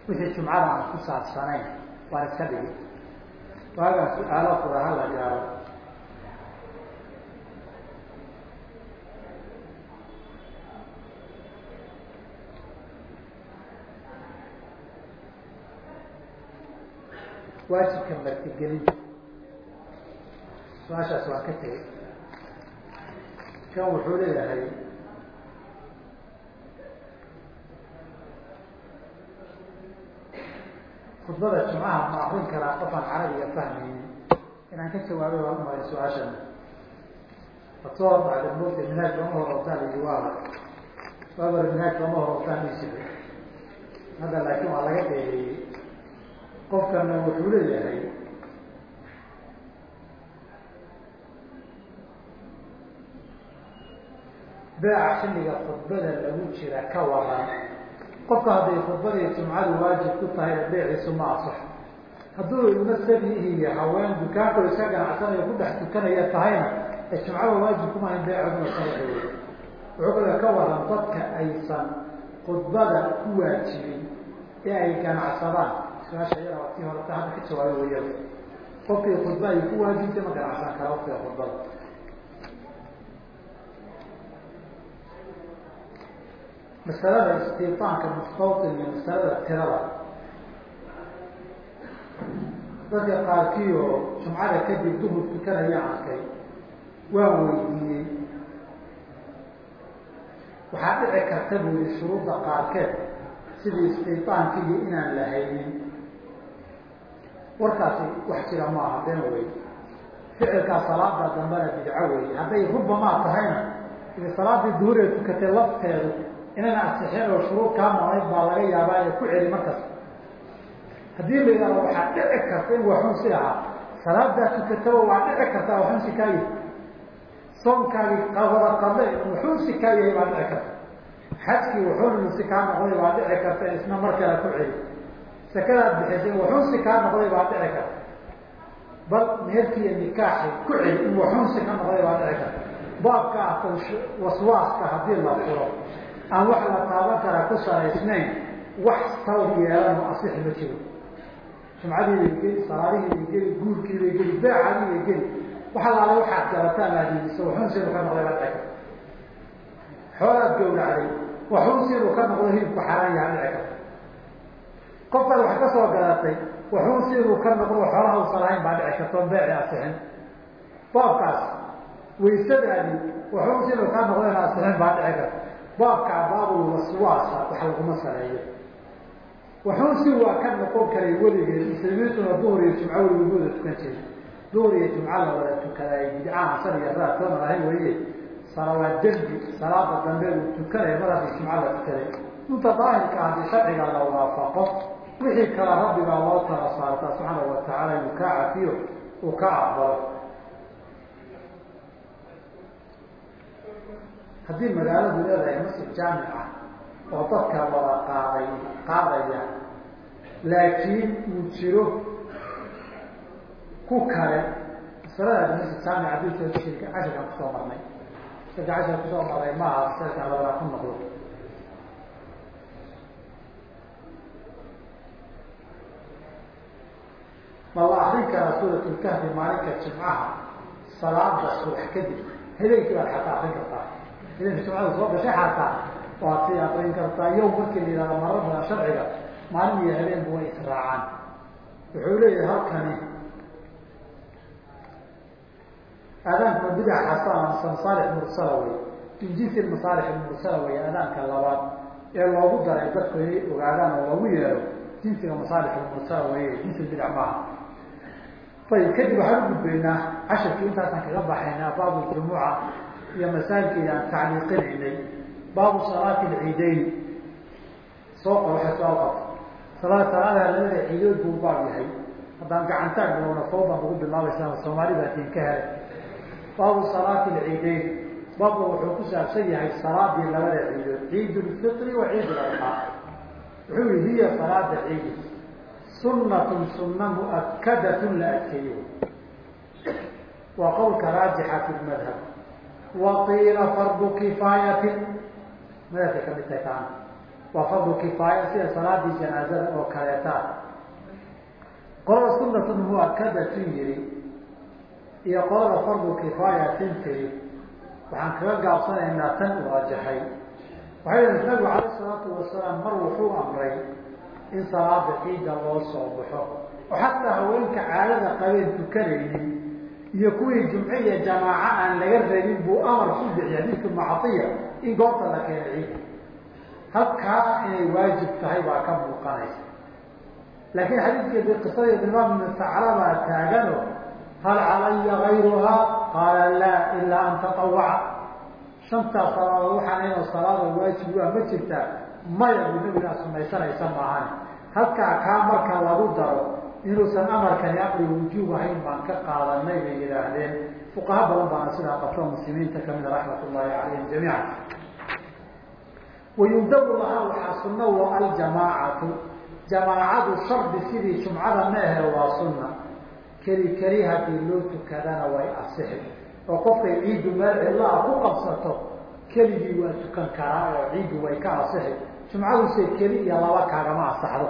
A: wixii jumcada aan ku saabsanayn waan iska dhigi. Waagaan su'aalo furaha la gaaro. Waajibka martigelinta su'aashaas waan ka tegey. Kan wuxuu leeyahay khudbada jumcaha ma akrin karaa qofaan carabiga fahmaynin inaan ka jawaabay waan umaya su'aashan. Soo horbaxda mota minhaaj lama horortaan iyo waaba waabara minhaaj lama horortaan isir hadda laakiin waa laga dheereeyey. Qofkana wuxuu leeyahay beeca xilliga khudbada lagu jira ka waran qofka hadday khudbadii jumcadu waajib ku tahayna beeciisu ma asax hadduu ilmo sabiihi iyo haween dukaanko iska ganacsanayo ku dhex tukanaya tahayna jumcada waajib kumahayn beecoduna saxiix wey wuxuu kale ka waran dadka aysan khudbada ku waajibin ee ay ganacsadaan su'aasha waa tii horeta hadda ka jawaayo wayada qofkii khudba ay ku waajibtay ma ganacsan kara waqtiga khudbada masalada istiifaanka iyo masalada tirada. Dadka qaarkii oo jumcada kadib duhur tukanaya arkay. Waan weydiiyey. Waxaa dhici karta buu yihi shuruudda qaarkeed sidii istiifaanki iyo inaan la haynin. Warkaasi wax jira maaha been wey ficilkaa salaada dambena bidco wey hadday rubamaa tahayna salaadii duhuree tukatay lafteedu inayna asixeen oo shuruud kaa maqnayd baa laga yaabaa ee ku celi markas haddii la yidhahdo waxaa dhici karta in waxunsi ahaa salaadaa tukataba waa dhici kartaa waxunsi kaa yahay. Soonkaagii wada qadle waxunsi kaa yahay baa dhici karta. Xajkii waxunsi kaa noqday baa dhici karta isna mar kale ku celi sakadaad bixisay waxunsi kaa noqday baa dhici karta. Bal meherkiiyo nikaaxi ku celi in waxunsi ka noqday baa dhici karta. Baabka ah waswaaska haddii la furo aan wax la taaban kara ku salaysnayn wax taw yeelano asixi ma jiro. Jumcadii bay geli salaadihii bay geli guurkii bay geli beecadii bay geli. Wax alaale waxaad garataan aadiidiso waxunsiinu ka noqday dhici karta xoolaad gawracday waxunsiinu ka noqdo hilibku xaraan yaha dhici karta qofkaad wax ka soo gadatay waxunsiinuu ka noqdo xoolaha usan baa dhici karta beeci asixin baabkaas waysadaadii waxunsiinuu ka noqdo in asixin baa dhici karta baabkaa baabul waswaasa wax laguma saleeyo waxunsi waa ka noqon karay weligeed muslimiintuna duhur iyo jumco weligooda tukan jiray. Duhur iyo jumco la wada tukaday bidcaha san iyo raadtoona lahayn weye salawaa dembi salaada dambe uu tukanaya madaxii jumco la tukaday inta daahirka haddii sharciga la waafaqo wixii kale rabbigaa loo tala saartaa subxaanahu watacaala inuu kaa cafiyo uu ka aqbalo haddii magaaladu leedahay masjid jaamic ah oo dadka wada qaaday qaadaya laakiin uu jiro ku kale masaladaas masjid jaamic haddii soo shirka cashirkaan ku soo marnay. Shirka cashirka ku soo marnay maaha masalkan labadaa ku noqdo. Ma la akrin karaa suuratlkahfi maalinka jimcaha salaada subax kadib habeenkii baad xataa akrin kartaa habeenka jimcada soo gashay xataa waad sii akrin kartaa yow markii la yihahdo marar badan sharciga maalin iyo habeenku way israacaan wuxuu leeyahay halkani aadaanka bidac xasana mase masaalix mursala wey min jinsi masaalix mursala wey aadaanka labaad ee loogu daray dadku inay ogaadaan oo loogu yeero jinsiga masaalix mursala wey jinsi bidac maaha. Ayib kadib waxaan u gudbaynaa cashirkii intaasaan kaga baxaynaa baabu jumuca iyo masaajilkii aan tacliiqinaynay baabu salaati lciideyn soo qor soo qabta salaad salaadaha labada ciidood buu baab yahay. Haddaan gacantaag bilowna fawdan ugu bilaabaysaa soomaalida diin ka helay baabu salaati lciideyn baabka wuxuu ku saabsan yahay salaadii labada ciidood ciid wa ciid ladxaa wuxuu yihi hiya salaada ciidi sunatun sunna muakadatun la adkeeyo. Waa qowlka raajixa fi lmadhab wa qiila fardu kifaayatin madhabkay ka mid tahay taana waa fardu kifaaya sida salaadii janaazada oo kaleetaa qolada sunatun muakadatun yihi iyo qolada fardu kifaayatin tiri waxaan kaga gaabsanaynaa tan u rajaxay waxay yihi nabigu calayh salaatu wasalaam mar wuxuu amray in salaada ciidda loo soo baxo oo xataa haweenka caadada qabeen tukanaynin iyo kuwii jumce iyo jamaaco aan laga rabin buu amar ku bixiyay xadiidka macaiya in goobta la keena ciidda halkaa inay waajib tahay baa ka muuqanaysa. Laakiin xadiidkeedi qisada imaam ibn sacrabaa taagano hal calaya gayruhaa qaala laa ilaa an tatawaca shantaas salaadood waxaan inoo salaada waajib waa ma jirtaa maya buu nabigaa sumaysanaysa maahan halkaa kaa marka lagu daro inuusan amarkani aqli wujuub ahayn baan ka qaadanay bay yidhaahdeen. Fuqaha badan baana sidaa qabto muslimiinta kamida raxmat ullahi calayhim jamiica wayundabu lahaa waxaa sunna wa aljamaacatu. Jamaacadu shardi sidii jumcada ma ahe waa sunna. Keli keli haddii loo tukadana way asixi. Oo qofkay ciiddu meel cidlaa ku qabsato keligii waa tukan karaa oo ciiddu way ka asixi. Jumcaduse keli iyo laba kaagama asaxdo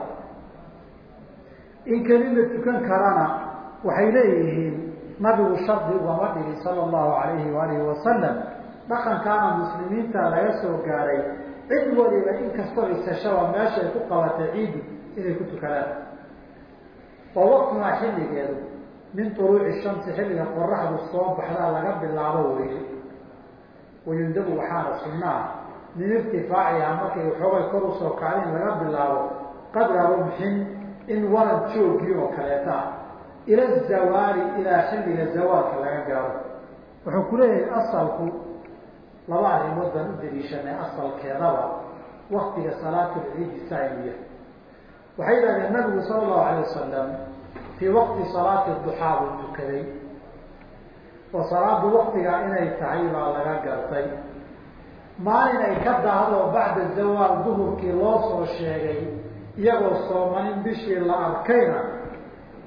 A: in keli la tukan karana waxay leeyihiin nabigu shardi ugama dhigin sala allahu alayhi waalihi wasalam dhaqankaana muslimiinta laga soo gaaray cid waliba inkastoo isashaba meesha ay ku qabatay ciiddu inay ku tukadaan oo waktunaa xilligeedu min tuluuci shamsi xilliga qoraxdu soo baxdaa laga bilaabo weeye wayundabu waxaana sunnaa min irtifaaciha markay waxoogay kor u soo kacda in laga bilaabo qadra rumxin in waran joogii oo kaleeta ila zawaali ilaa xilliga zawaalka laga gaaro. Wuxuu ku leeyahay asalku laba arrimood baan u daliishanay asalkeedaba waktiga salaatulciidi saimiya waxay yidhahdeen nabigu sala allahu alay wasalam fii waqti salaati duxaa buu tukaday oo salaadu waktigaa inay tahay baa laga gartay. Maalin ay ka daahdo bacda zawaal duhurkii loo soo sheegay iyagoo soomanin bishii la arkayna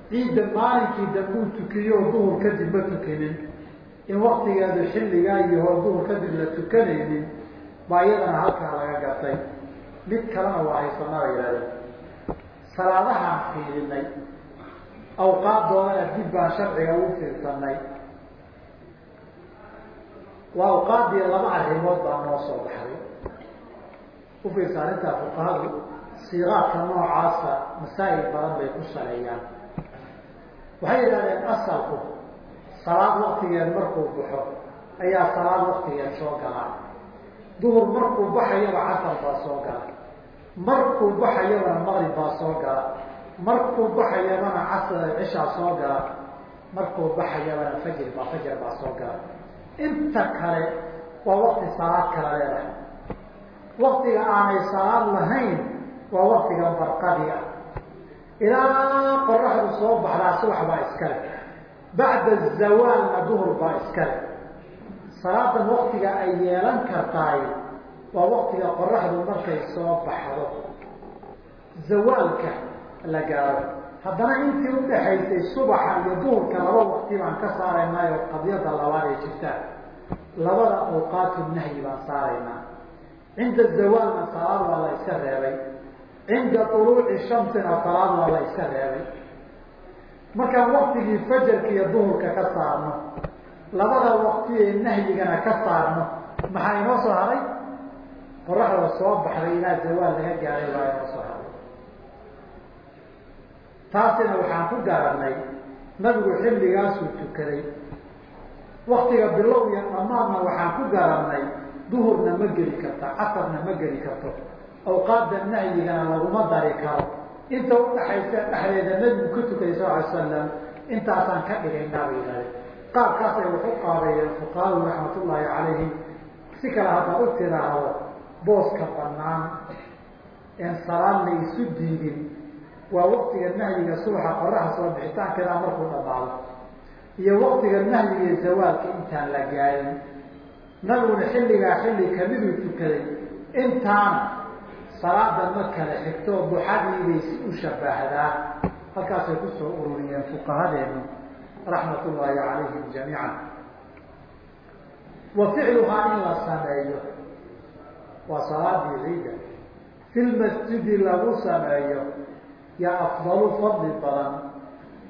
A: ciidda maalinkii dambuu tukiyo duhur kadib ma tukinin. In waktigeedu xilligaa iyo hor duhur kadib la tukanaynin baa iyadana halkaa laga gartay mid kalena waa haysanaa bay yihahdeen salaadahaan fiirinay. Awqaadoodana dib baan sharciga ugu fiirsanay. Waa awqaadii laba arrimood baa noo soo baxday. U fiirsa arrintaa fuqahadu siiqaadka noocaasa masaa'il badan bay ku saleeyaan waxay yidhahdeen asalku salaad waktigeed markuu baxo ayaa salaad waktigeed soo galaa duhur markuu baxayaba casar baa soo gala. Markuu baxayabana maqrib baa soo gala. Markuu baxayabana casr cishaa soo gala. Markuu baxayabana fajr baa fajar baa soo gala. Inta kale waa wakti salaad kala leedahay. Waktiga aanay salaad lahayn waa waktiga barqadii ah. Ilaa qoraxdu soo baxdaa subax baa iskale bacda zawaalna duhur baa iskale salaadan waktiga ay yeelan kartaay waa waktiga qoraxdu markay soo baxdo. Zawaalka la gaaro. Haddana intii udhaxaysay subaxa iyo duhurka laba wakti baan ka saaraynaayo qadiyada labaad ay jirtaan labada awqaatu nahyi baan saaraynaa cinda zawaalna salaad waa la iska reebay cinda uluuci shamsina salaad waa la iska reebay. Markaan waktigii fajarka iyo duhurka ka saarno labada wakti ee nahyigana ka saarno maxaa inoo soo haray? Qoraxda soo baxday ilaa zawaal laga gaaray baa inoo soo haray. Taasina waxaan ku garanay nabigu xilligaasuu tukaday. Waktiga bilow iyo dhammaadna waxaan ku garanay duhurna ma geli karta casarna ma geli karto awqaadda nahyigana laguma dari karo. Inta udhaxaysa dhexdeeda nabigu ka tukay sal ly slam intaasaan ka dhigaynaa bay yihahdeen qaabkaasay wax u qaabeeyeen fuqahadu raxmatullaahi calayhim si kale haddaad u tiraahdo booska banaan een salaad la isu diidin. Waa waktiga nahyiga subaxa qoraxa soo bixitaankeeda markuu dhamaado iyo waktiga nahyiga zawaalka intaan la gaarin. Nabiguna xilligaa xilli kamiduu tukaday. Intaana salaada ma kala xigto duxadii bay si u shabaahdaa halkaasay ku soo ururiyeen fuqahadeenu raxmat ullaahi calayhim jamiican. Wa ficluhaa in la sameeyo waa salaadii ciida fi lmasjidi lagu sameeyo yaa afdalu fadli badan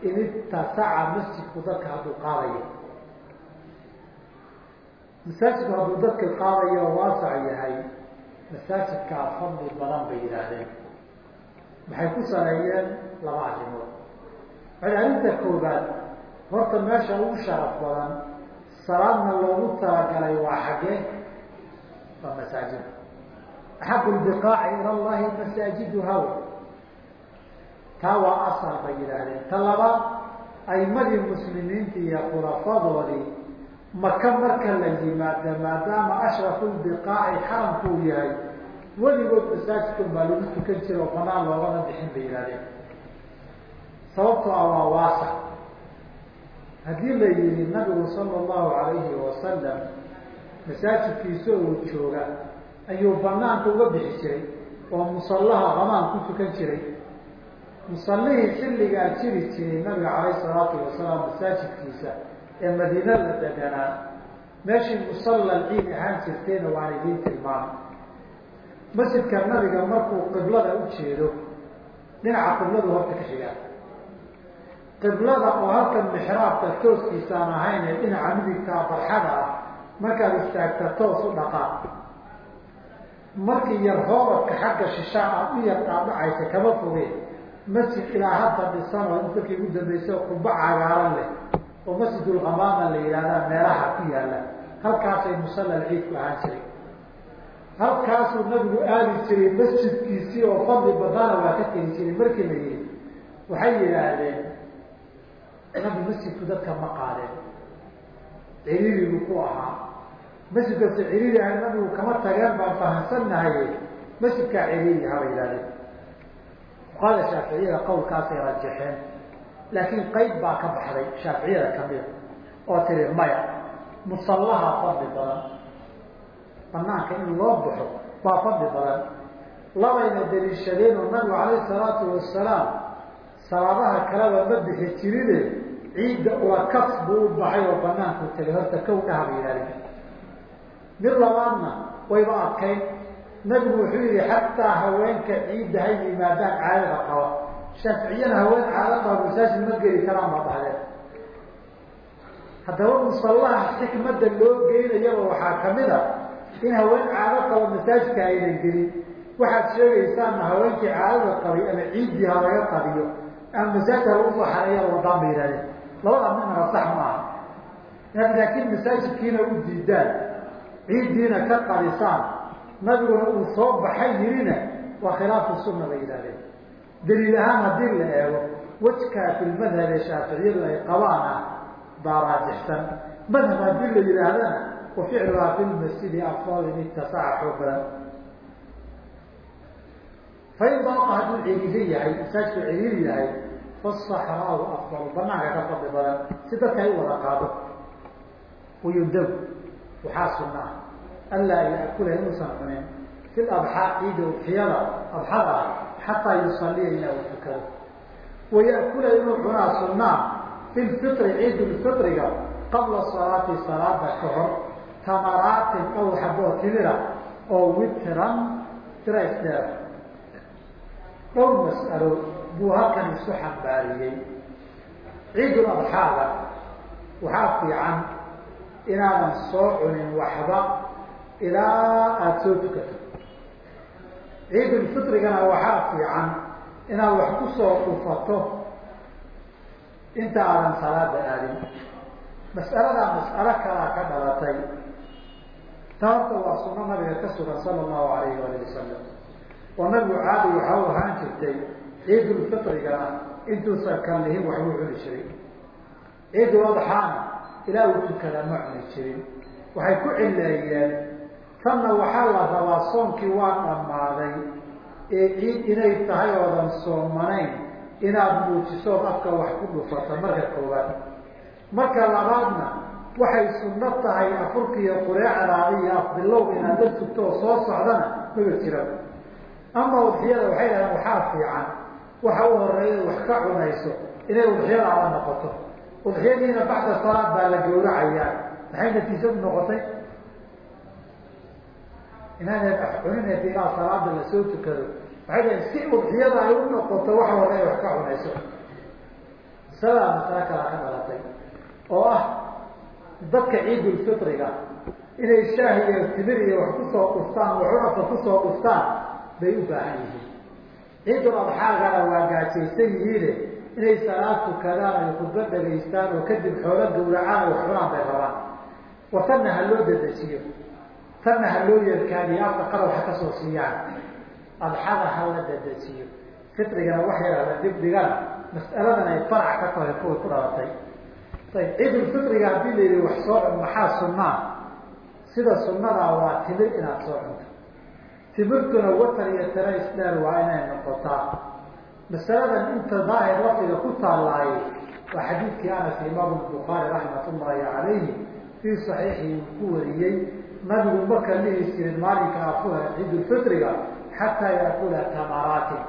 A: in itasaca masjidku dadka hadduu qaadayo. Masaajidku hadduu dadka qaadayo waasac yahay masaajidkaa fadli badan bay yidhaahdeen. Maxay ku saleeyeen laba arrimood. Waxay arrinta koobaad horta meesha ugu sharaf badan salaadna loogu talagalay waa xaggee waa masaajid. Axabu lbiqaaci ila llahi masaajidu haw taa waa asal bay yidhaahdeen. Ta labaad aimadii muslimiinta iyo khulafadoodii maka marka la yimaado maadaama ashrafu lbiqaaci xaramkuu yahay weligood masaajidkan baa lagu tukan jira oo banaan loogama bixin bay yihahdeen sababtoo ah waa waasac haddii la yihi nabigu sala allahu alayhi wasalam masaajidkiisa uu jooga ayuu banaanka uga bixi jiray oo musallaha qamaan ku tukan jiray. Musallihii xilligaa jiri jiray nabiga calayhi salaatu wasalaam masaajidkiisa ee madiina la deganaa meeshii musalla ciid ahaan jirtayna waan idiin tilmaamay. Masjidka nabiga markuu qiblada u jeedo dhinaca qibladu horta ka xigaa qiblada oo halkan mixraabka tooskiisaan ahayn ee dhinaca midigtaa barxada ah markaad istaagta toos u dhaqaa markii yar hoobadka xagga shishaa aad u yar dhaadhacaysa kama fogeen masjid ilaa hadda dhisan oo dadkii ugu dambeysay oo quba cagaaran leh oo masjidulqamaama la yihahdaa meelaha ku yaalla. Halkaasay musallal ciidku ahaan jiray. Halkaasuu nabigu aadi jiray masjidkiisii oo fadli badana waa ka tegi jiray. Markii la yihi waxay yidhaahdeen nabi masjidku dadka ma qaadeen. Ciriirigu ku ahaa. Masjidkase ciriiri ahay nabigu kama tageen baan fahamsannahaye masjidkaa ciriiri haba yidhahdeen fuqahada shaaficiyada qawlkaasay rajaxeen laakiin qayb baa ka baxday shaaficiyada kamida oo tiri maya musallaha fadli badan banaanka in loo baxo baa fadli badan. Labayna daliishadeen oo nabigu calayhi salaatu wasalaam salaadaha kaleba ma bixi jirine ciidda ulakaf buu u baxay oo banaanku tegay. Horta kow dhaha ba yidhahdeen mid labaadna wayba adkayn. Nabigu wuxuu yihi xataa haweenka ciidda ha yimaadaan caadada qaba shaaficiyana haween caado qaba masaajid ma geli karaan baa dhahdeen. Haddaba musallaha xikmadda loo geynayaba waxaa ka mid a in haween caado qaba masaajidka aynan gelin. Waxaad sheegaysaana haweenkii caadada qabay ama ciiddii ha laga qabiyo ama masaajidka lagu soo xareeya wadaan bay yihahdeen labada midnaba sax maaha inaad laakiin masaajidkiina u diidaan ciiddiina ka qadisaan nabiguna uu soo baxay yirina waa khilaafu sunna bay yidhahdeen daliil ahaan haddii la eego lmadhab ee shaaficiyadu ay qabaan ah baa raajixsan. Madhab haddii la yidhaahdana wa ficluhaa fi lmasjidi afdal in itasaca badan. Fain daaqa hadduu ciriiri yahay masaajidku ciriiri yahay fasaxraau afdal banaanka ka fadli badan si dadka ay u wada qaado wayundabu waxaa sunna anlaa yaakula inuusan cunin fi ladxaa ciida udxiyada adxada ah xataa yusaliya ilaa uu tukado wayakula inuu cunaa sunnaa fi lfitri qabla salaati salaada ka hor tamaraatin aw xaboo timira oo witran isdheer dhowr mas'alo buu halkan isu xambaariyey ciidul adxaaga waxaa fiican inaadan soo cunin waxba ilaa aada soo tukato ciidulfitrigana waxaa fiican inaad wax ku soo dhufato inta aadan salaada aadin. Mas'aladaa mas'alo kalaa ka dhalatay. Ta horta waa sunno nabiga ka sugan sala allahu alayhi waali wasalam oo nabigu caadi waxa u ahaan jirtay ciidulfitrigana intuusan kallihin waxbuu cuni jiray. Ciidul adxaana ilaa uu tukada ma cuni jirin. Waxay ku cileeyeen tanna waxaa la rabaa soonkii waa dhammaaday ee ciid inay tahay oodan soomanayn inaad muujisood afka wax ku dhufato marka koowaad. Marka labaadna waxay sunno tahay afurkiiyo qureecadaada iyo afbilowga inaad la sugto oo soo socdana maba jira ama udxiyada waxay dhahdeen waxaa fiican waxa u horreeya wax ka cunayso inay udxiyadaada noqoto. Udxiyadiina bacda salaad baa la gawracayaa maxay natiijadu noqotay inaanad af cuninaysa ilaa salaada la soo tukado. Waxay dhahen si udxiyada ay u noqoto waxa horreeya wax ka cunayso. Masalada masalo kalaa ka dhalatay oo ah dadka ciidulfitriga inay shaah iyo timir iyo wax ku soo dhuftaan waxunasa ku soo dhuftaan bay u baahan yihiin. Ciidul adxaagana waa gaajaysan yihiine inay salaad tukadaan ay khudba dhagaystaan oo kadib xoolo gawracaan oo wax bay rabaan. War tanna ha loo dedejiyo tanna ha loo yarkaaniyo afka qaraw ha ka soo siiyaan. Adxada ha la dedejiyo fitrigana wax yar hala dib mas'aladan ay farac ka tahay kuway ku dhalatay ayb ciidulfitriga haddii la yihi wax soo cun maxaa sunnaa? Sida sunnadaa waa timir inaad soo cunto. Timirtuna watar iyo tira isdheer waa inay noqotaa. Masaladan inta daahir lafdiga ku taallaaye waa xadiidkii anas imaamu bukhaari raxmat ullaahi calayhi fii saxiixii uu ku wariyey nabigu marka lihi jirin maalinka afuha ciidulfitriga xataa yaakula tamaraatin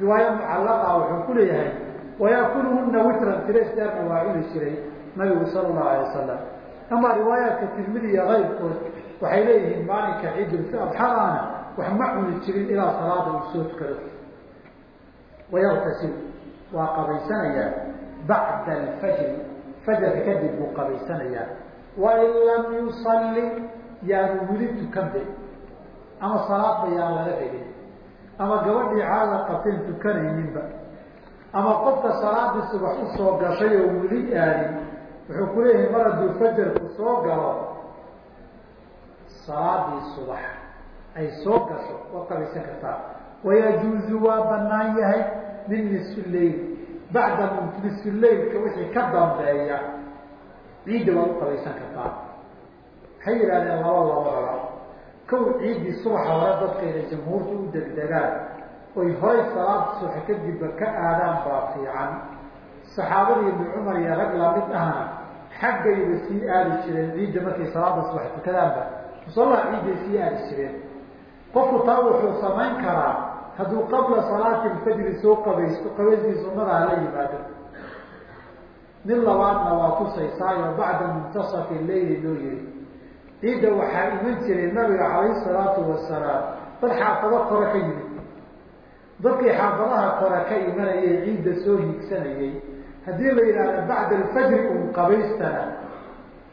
A: riwaaya mucallaqa wuxuu ku leeyahay wayaakuluhuna witran tirays dheerna waa cuni jiray nabigu sala allahu alay wasalam amaa riwaayaadka tirmidi iyo kayrkood waxay leeyihiin maalinka ciidulabxadaana wax cuni jirin ilaa salaada uu soo tukado. Wayaqtasil waa qabaysanayaa bacda alfajri fajarka kadib buu qabaysanayaa. Wain lam yusalli yaanu weli tukanbe ama salaadba yaan laga dhigin ama gabadhii caada qabteen tukanayninba ama qofka salaadii subax u soo gashay oo weli aadin wuxuu ku leeyahay mar hadduu fajarku soo galo salaadii subax ay soo gasho waad qabaysan kartaa. Wayajuuzu waa banaan yahay min nisfi leyl bacda nisfi leylka wixii ka dambeeya. Ciidda waad u qabaysan kartaa waxay yidhahdeen laba labadaba kow ciiddii subaxa hore dadkayna jamhuurta u degdegaan. Oy horay salaada subaxa kadibba ka aadaan baa fiican. Saxaabadii ibni cumar iyo rag la mid ahna xaggayba sii aadi jireen ciidda markay salaada subax tukadaanba musallaha ciidday sii aadi jireen. Qofku taa wuxuu samayn karaa hadduu qabla salaati lfajri soo qabaysto qabayskii sunnadaa la yimaado. Mid labaadna waa tusaysaayo bacda muntasafi leyli loo yihi ciidda waxaa iman jiray nabiga calayhi salaatu wasalaam. Dad xaafado kore ka yimid. Dadkii xaafadaha kore ka imanayay ciidda soo hiigsanayay. Haddii la yidhaahdo bacda alfajri un qabaystana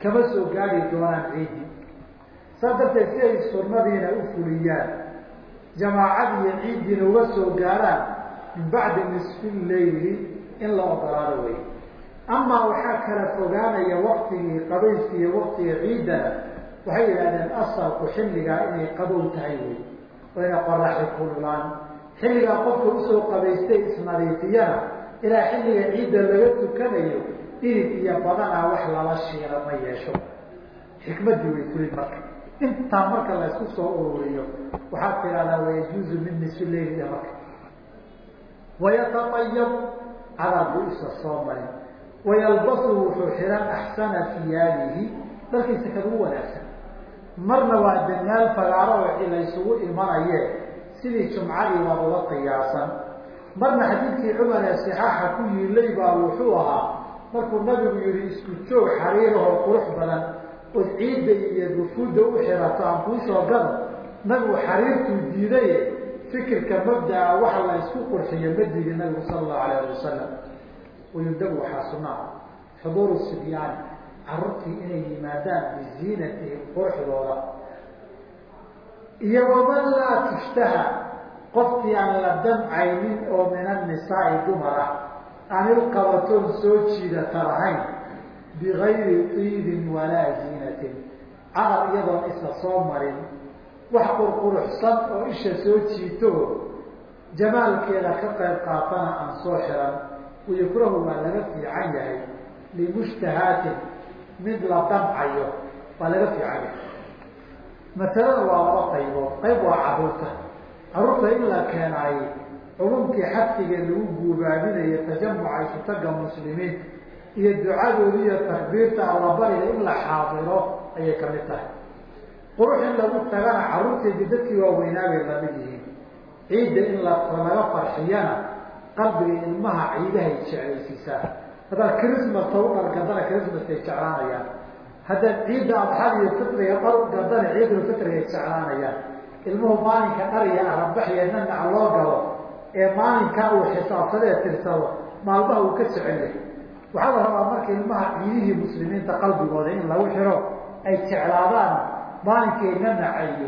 A: kama soo gaari doonaan ciiddii saas darteed si ay sunnadiina u fuliyaan jamaacadiiyo ciiddiina uga soo gaaraan min bacdi nisfi leyli in la ogolaado wey amaa waxaa kala fogaanaya waktigii qabayska iyo waktiga ciiddana waxay yidhahdeen asalku xilligaa inay qabow tahay wey oo inay qoraxi kululaan xilligaa qofka u soo qabaystay isnadiifiyana ilaa xilliga ciidda laga tukanayo irid iyo badanaa wax lala shiila ma yeesho. Xikmaddii way fulin marka. Intaa marka la isku soo ururiyo waxaad tidhahdaa wayajuuzu min nisfi leyli marka. Wayataayab cadar buu isa soo marin. Wayalbasu wuxuu xihan axsana fiyaabihi dharkiisa kagu wanaagsan marna waa danaal fagaaro laysugu imanaye sidii jumcadii baad uga qiyaasan. Marna xadiidkii cumar ee sixaaxa ku yiilay baa wuxuu ahaa markuu nabigu yihi isku joog xariirahoo qurux badan ood ciidda iyo dufuudda u xirato aan kuusoo gado nabigu xariirtuu diidaye fikirka mabdaa waxa la isku qurxiyo ma diidin nabigu sala allahu alayh ali wasalam wayundabu waxaa sunaa xuduuru sibyaani carruurtii inay yimaadaan biziinatihim quruxdooda. Iyo waman laa tushtaha qofkii aan la damcaynin oo min annisaai dumar ah aan ilqabatoon soo jiidata lahayn bigayri tiibin walaa ziinatin cadar iyadoon isla soo marin wax qurquruxsan oo isha soo jiito jamaalkeeda ka qayb qaatana aan soo xiran wayukrahu waa laga fiican yahay limushtahaatin mid la damcayo waa laga fiican yahay masalada waa laba qaybood qayb waa carruurta. Caruurta in la keenaaye culumkii xadfiga lagu guubaabinayo tajamuca isutaga muslimiin iyo ducadooda iyo takbiirta allabariga in la xaadiro ayay ka mid tahay. Qurux in lagu tagana carruurteedii dadkii waaweynaabay la mid yihiin. Ciidda in la laga farxiyana qalbiga ilmaha ciidahay jeclaysiisaa haddaad chrismasta u dhargadana chrismaskay jeclaanayaan. Haddaad ciidda adxad iyo fitriga dhar gadana ciidul fitriga ay jeclaanayaan. Ilmuhu maalinka dhar iyo arabaxiyo nanac loo galo ee maalinkaa uu xisaabsadee tirsado maalmaha uu ka yahay waxaa la rabaa marka ilmaha ciidihii muslimiinta qalbigooda in lagu xiro ay jeclaadaan maalinkay nanaca iyo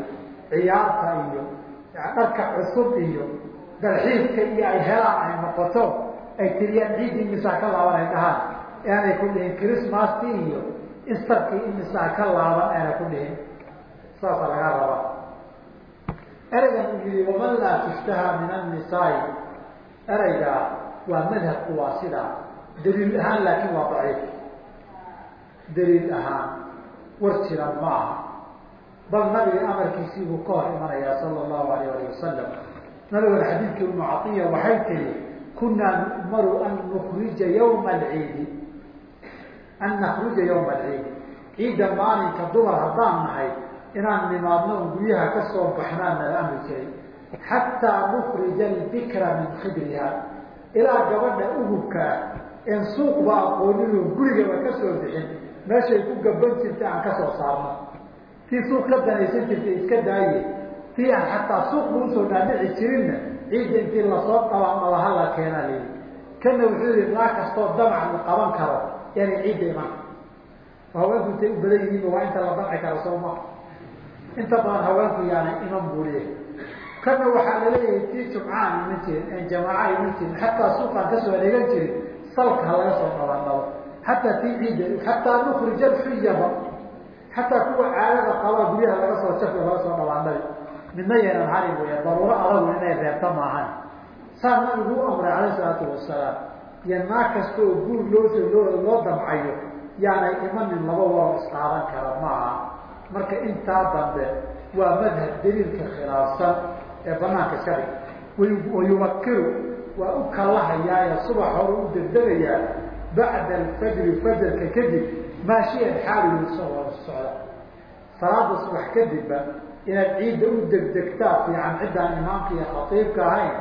A: ciyaarta iyo dharka cusub iyo dalxiiska iyo ay helaan ay noqoto ay tiriyaan ciiddii imisaa ka laaban ay dhahaan ee aanay ku dhihin chrismaskii iyo istarkii imisaa ka laaban aanay ku dhihin. Saasaa lagaa rabaa. Ereygan uu yihi waman laa tushtaha min annisaai. Ereygaa waa madhabku waa sidaa daliil ahaan laakiin waa daciif. Daliil ahaan war jira ma aha. Bal nabiga amarkiisii buu ka hor imanayaa sala allahu alayh alih wasalam nabigana xadiidkii umu caiya waxay tiri kunaa nu'maru an nukrija yawma alciidi. An nakruja yawma alciidi. Ciidda maalinka dumar haddaan nahay inaan nimaadno un guryaha ka soo baxnaan nala amri jiray. Xataa nukrija albikra min khidriha ilaa gabadha ugubkaa een suuqba aqoonino gurigaba ka soo bixin. Meeshay ku gaban jirta aan ka soo saarno. Tii suuq ka danaysan jirtay iska daaye. Tii aan xataa suuqba u soo dhaadhici jirinna ciidda intii la soo qaba malaha la keenaa layidhi kana wuxuu yihi naa kastoo damac la qaban karo inay ciidda iman haweenku intay u badan yihiinba waa inta la damci karo soo ma. Inta badan haweenku yaana iman buuliye kana waxaa la leeyahay tii jumcaan iman jirin jamaaca iman jirin xataa suuqaan ka soo adeegan jirin salka ha laga soo dhabanabo xataa tii ciidda xataa nukrija alxuyaba xataa kuwa caadada qaba guryaha laga soo jafi laga soo dhabaanabi midna yeelan hari weya daruuro adagu inay reebta maahan saa nabigu u amray calayh isalaatu wasalaam iyo naag kasta oo guur loo loo damcayo yaanay imanin laba waro isqaadan kara maaha. Marka intaa dambe waa madhab daliilka khilaafsan ee banaanka iska dhig wayubakiru waa u kalahayaaye subax hore u degdegayaa bacda alfajri fajarka kadib maashiyan xaaligu isagoo socda. Salaada subax kadibba inaad ciidda u degdegtaa fiican ciddaan imaamka iyo khatiibka ahayn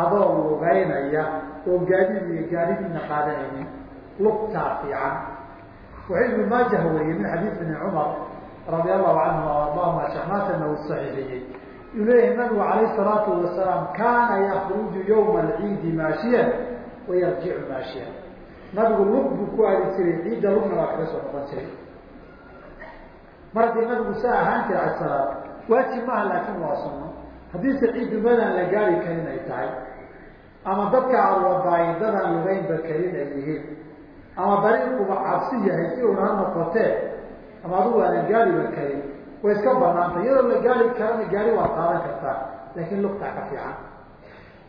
A: adoo lugaynaya oo gaadiid iyo gaadidina qaadanaynin lugtaa fiican. Waxay ibnu maajah wariyey min xadiis ibni cumar radia allahu canhu ardahuma naasirna uu saxiixiyey. Uu leeyahay nabigu calayh salaatu wasalaam kaana yakruju yawma alciidi maashiyan wayarjicu maashiyan. Nabigu lug buu ku aadi jiray ciidda lugna waa kaga soo noqon jiray. Mar haddii nabigu saa ahaan jira ala salaam waajib maaha laakiin waa sunno. Haddiise ciidumadaan la gaari karin ay tahay ama dadka arwadaaye dadaan lugaynba karin ay yihiin ama dariiquba cabsi yahay si uuna ha noqotee ama adugu aanan gaariba karin way iska banaantay iyadoo la gaari karana gaari waad qaadan kartaa laakiin lugtaa ka fiican.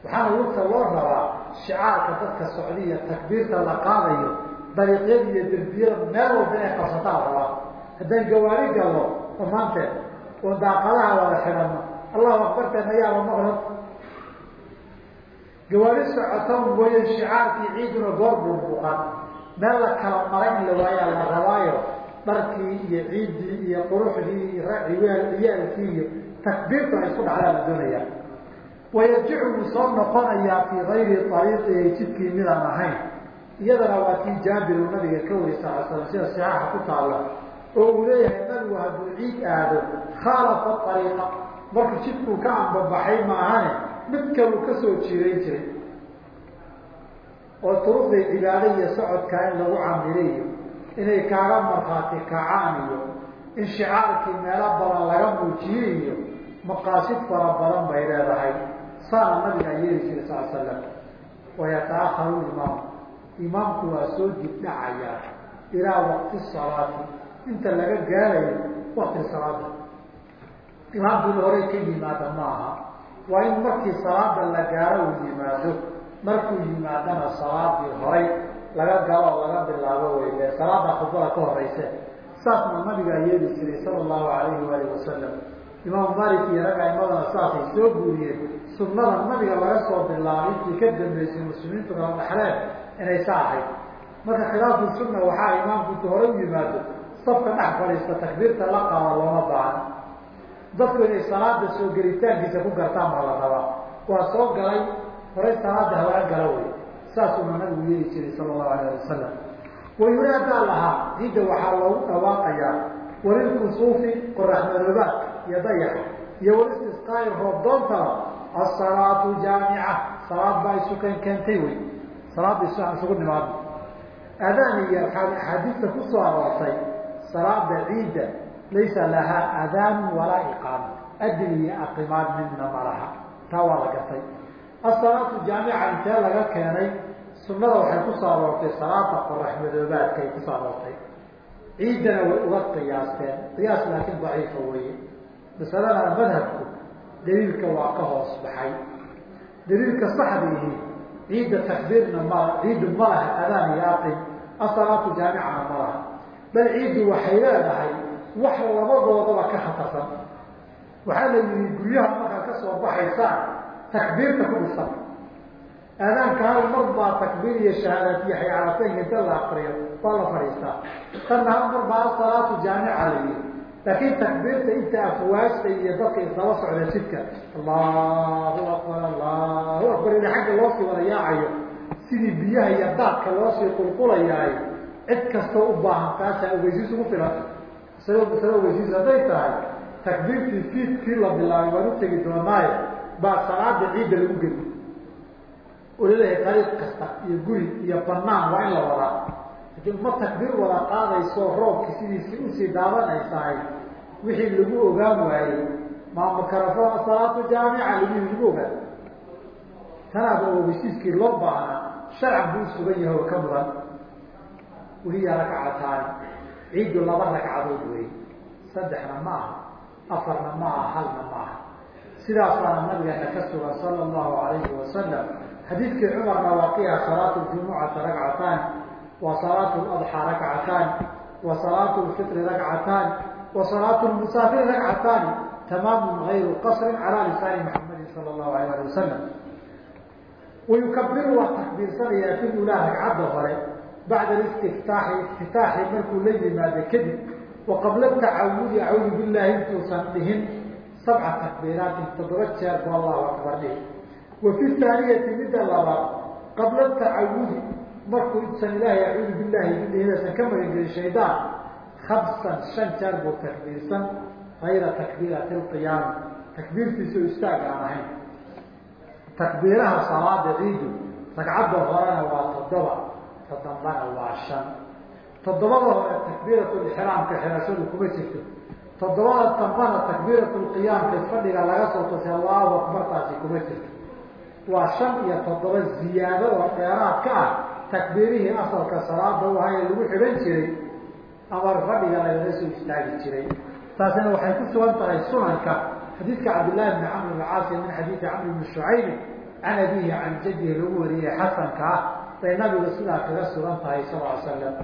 A: Waxaana lugta loo rabaa shicaarka dadka socdiya takbiirta la qaadayo dariiqyada iyo derbiyada meel walba inay qabsataa rabaa. Haddaan gawaari gallo dhammaanteed oo daaqadaha wada xidhano allahu akbarteen ayaaba maqrad gawaari socota mooye shicaarkii ciiduna goor buubuuqan meel la kala mara in la waayaa la rabaayo dharkii iyo ciiddii iyo quruxdii iyo raciweel iyaalkii iyo takbiirtu ay isku dhacdaa la doonayaa. Wayarjicu wuu soo noqonayaa fii gayri ariiqihi jidkii midaan ahayn. Iyadana waa kii jaabiru nabiga ka wari sal slam sida saxaaxa ku taalla oo uu leeyahay nabigu hadduu ciid aado khaalafa ariiqa marka jidkuu ka ambabaxay maahane mid kaluu ka soo jiirayn jiray. Oo turuqday cibaado iyo socodkaa in lagu camiliyo inay kaaga markhaati kacaan iyo in shicaarkii meelo badan laga muujiye iyo maqaasid fara badan bay leedahay. Saana nabigaa yeeli jiray sal slam wayataakaru imaam. Imaamku waa soo dibdhacayaa ilaa waqti salaati inta laga gaarayo wakti salaada imaamku in horey ka yimaada maaha waa in markii salaada la gaaro uu yimaado. Markuu yimaadana salaadii horay laga galo laga bilaabo weye salaada khudbada ka horeyse saasna nabigaa yeeli jiray sala allahu alayhi waali wasalam imaamu malik iyo rag aimadana saasay soo guuriyeen. Sunnada nabiga laga soo bilaabay intii ka dambeysay muslimiintu kala dhaxleen inay sa ahayd marka khilaafu sunna waxaa imaamku intu hore u yimaado safka dhex fadhiista takbiirta la qaado looma baahan. Dadku inay salaada soo gelitaankiisa ku gartaan baa la rabaa. Waa soo galay horay salaada hawaan gala wey saasuuna nabigu yeeli jiray sala allahu alayh wasalam wayuraadaa lahaa ciidda waxaa loogu dhawaaqayaa. Walilkusuufi qoraxmadoobaadka iyo dayax. Iyo walistisqaai roobdoontaba asalaatu jaamica. Salaad baa isukan keentay wey salaadda is isugu nimaado adaan iyo axaadiista ku soo aroortay salaada ciidda laysa lahaa adaanu walaa iqaama adin iyo aqimaad midna ma laha taa waa la gatay asalaatu jaamica intee laga keenay sunnada waxay ku soo aroortay salaada qorax madoobaadka ay ku soo aroortay ciiddana way uga qiyaasteen qiyaas laakiin daciifa weeye masaladana madhabku daliilka waa ka hoos baxay daliilka saxdiihi ciidda takbiirna ma ciiddu ma laha adaan iyo aqim asalaatu jaamicana ma laha bal ciiddu waxay leedahay wax labadoodaba ka khatarsan waxaa la yihi guryaha markaad ka soo baxaysaan takbiirta ku dhisan. Aadaanka hal mar baa takbiir iyo shahaadatiyo xaycarateynka inta la akriyo waa la fadhiistaa tanna hal mar baa asalaatu jaamica la yihi laakiin takbiirta inta afwaasta iyo dadka isdaba socda jidka allahu akbar allahu akbar ina xagga loo sii wada yaacayo sidii biyaha iyo daadka loo sii qulqulayaay cid kastoo u baahan taasaa ogeysiis ugu filan. Isagoo masalo ogeysiis hadday tahay takbiirtii fiidkii la bilaabay waan u tegi doonaaye baa salaada ciidda lagu geli oo la leeyahay qariiq kasta iyo guri iyo banaan waa in la wadaa. Hadii uma takbiir wada qaadayso roobki sidiisi u sii daabanaysahay wixii lagu ogaan waayey. Maa makarafon asalaatu jaamica lagii lagu ogaan. Tanaaba ogeysiiskii loo baahna sharcan buu usugan yahay oo ka mudan wahiya rakcataani ciiddu laba ragcadood wey saddexna ma aha afarna ma aha halna ma aha sidaasaana nabigeena ka sugan sala allahu alayhi wasalam xadiidkii cumarna waaqiha salaatu ljumucata ragcataan wa salaatu ladxaa rakcataan wa salaatu lfitri rakcataan wa salaatu lmusaafiri rakcataani tamaamun gayru qasrin calaa lisaani maxamedin sala allahu alayh ali wasalam wayukabiru waa takbiirsanayaa fi ulaa ragcadda hore bacda istiftaaxi iftitaaxi markuu la yimaado kadib wa qabla tacawudi acuudu billahi intuusan dhihin sabca takbiiraatin toddoba jeer bu allahu akbar dhihi. Wa fi midda labaad qabla tacawudi markuu intuusan ilaahay acuudu billahi dhihinaysan ka magangelin shaydaan hamsan shan jeer buu takbiirsan hayra takbiirati lqiyaami takbiirtiisa o istaag aan ahayn. Takbiiraha salaada ciidu ragcadda horena waa toddoba ta waa shan. Toddobada hore takbiiratu lixraamka xirashadu kuma jirto. Toddobada dambana takbiiratu lqiyaamka fadhiga laga soo tosay allahu akbartaasi kuma jirto. Waa shan iyo toddoba ziyaado oo dheeraad ka ah takbiirihii asalka salaada u ahaa ee lagu xidhan jiray ama fadhiga lagaga soo istaagi jiray. Taasina waxay ku sugan tahay sunanka xadiidka cabdillahi bni camr bn caasi min xadiidi camr bni shucaybi can abihi can jadihi lagu wariyey xasanka ah bay nabiga sidaa kaga sugan tahay sal slam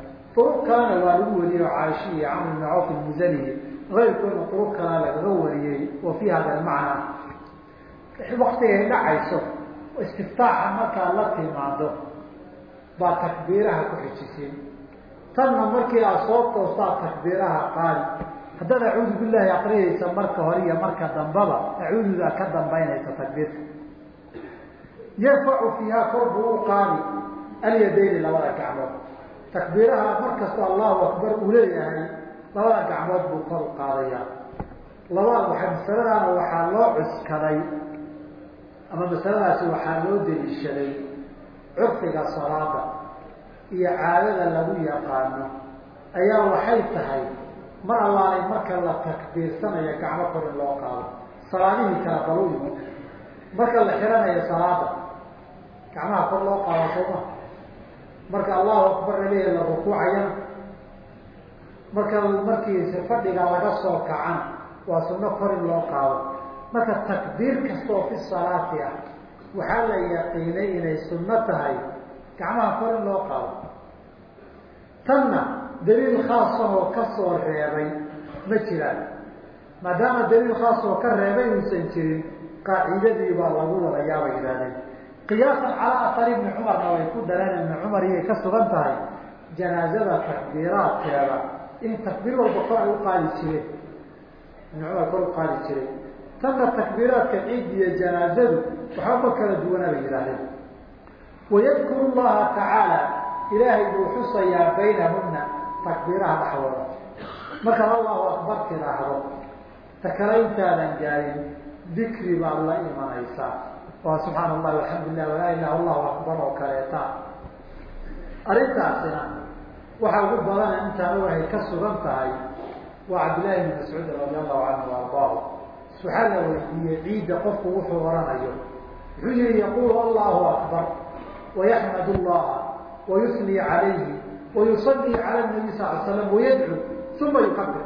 A: kalena waa lagu wariyey oo caaisha iyo camr bni cawf ilmusaniyi ayrkoodna kalena lagaga wariyey wa fii hada almacna. Waktigay dhacayso istiftaaxa markaad la timaado baa takbiiraha ku xijisiin tanna markii aad soo toostaa takbiiraha qaali haddaad acuudu billahi aqriyaysa marka hore iyo marka dambaba acuududaa ka dambaynaysa takbiirta yarfacu fiiha kor buu u qaadi alyadayni labada gacmood. Takbiiraha markastoo allahu akbar uu leeyahay labada gacmood buu kor qaadayaa. Labada waa masaladaana waxaa loo cuskaday ama masaladaasi waxaa loo deliishaday curfiga salaada iyo caadada lagu yaqaano. Ayaa waxay tahay mar allaalay marka la takbiirsanayo gacmo kor in loo qaado salaadihii kala balu yimid. Marka la xiranayo salaada gacmaha kor loo qaado sooma marka allahu akbar la leeyahay la rukuucayana marka markiisa fadhiga laga soo kacana waa sunno kor in loo qaado. Marka takbiir kastaoo fi salaati ah waxaa la yaqiinay inay sunno tahay. Gacmaha kor in loo qaado. Tanna daliil khaasahoo ka soo reebay ma jiraan. Maadaama daliil khaasoo ka reebay uusan jirin qaacidadii baa lagu wadayaa bay yidhahdeen qiyaasan calaa atar ibni cumarna way ku dareen ibni cumar iyay ka sugan tahay janaazada takbiiraadkeeda. In takbiir walba kor ay u qaadi jireen. Ibni cumar kor u qaadi jiray tanna takbiiraadka ciid iyo janaazadu waxaaba kala duwana bay yidhahdeen wayadkuru llaha tacaala ilaahay buu xusayaa baynahuna takbiiraha dhaxdooda markaad allahu akbar tiraahdo ta kale intaadan gaarin dikri baad la imanaysaa waa subxaana allahi alxamdu lilah walaa ilaha allahu akbar oo kaleeta arrintaasina waxa ugu badana intaan ogahay ka sugan tahay waa cabdillahi bn mascuud radi allahu canhu ardaahu. Waxaa la weydiiyey ciidda qofku wuxuu oranayo. Wuxuu yihi yaqulu allahu akbar wayaxmad llaha wayusni calayhi wayusali cala nabi sal l slam wayadcu uma yukabir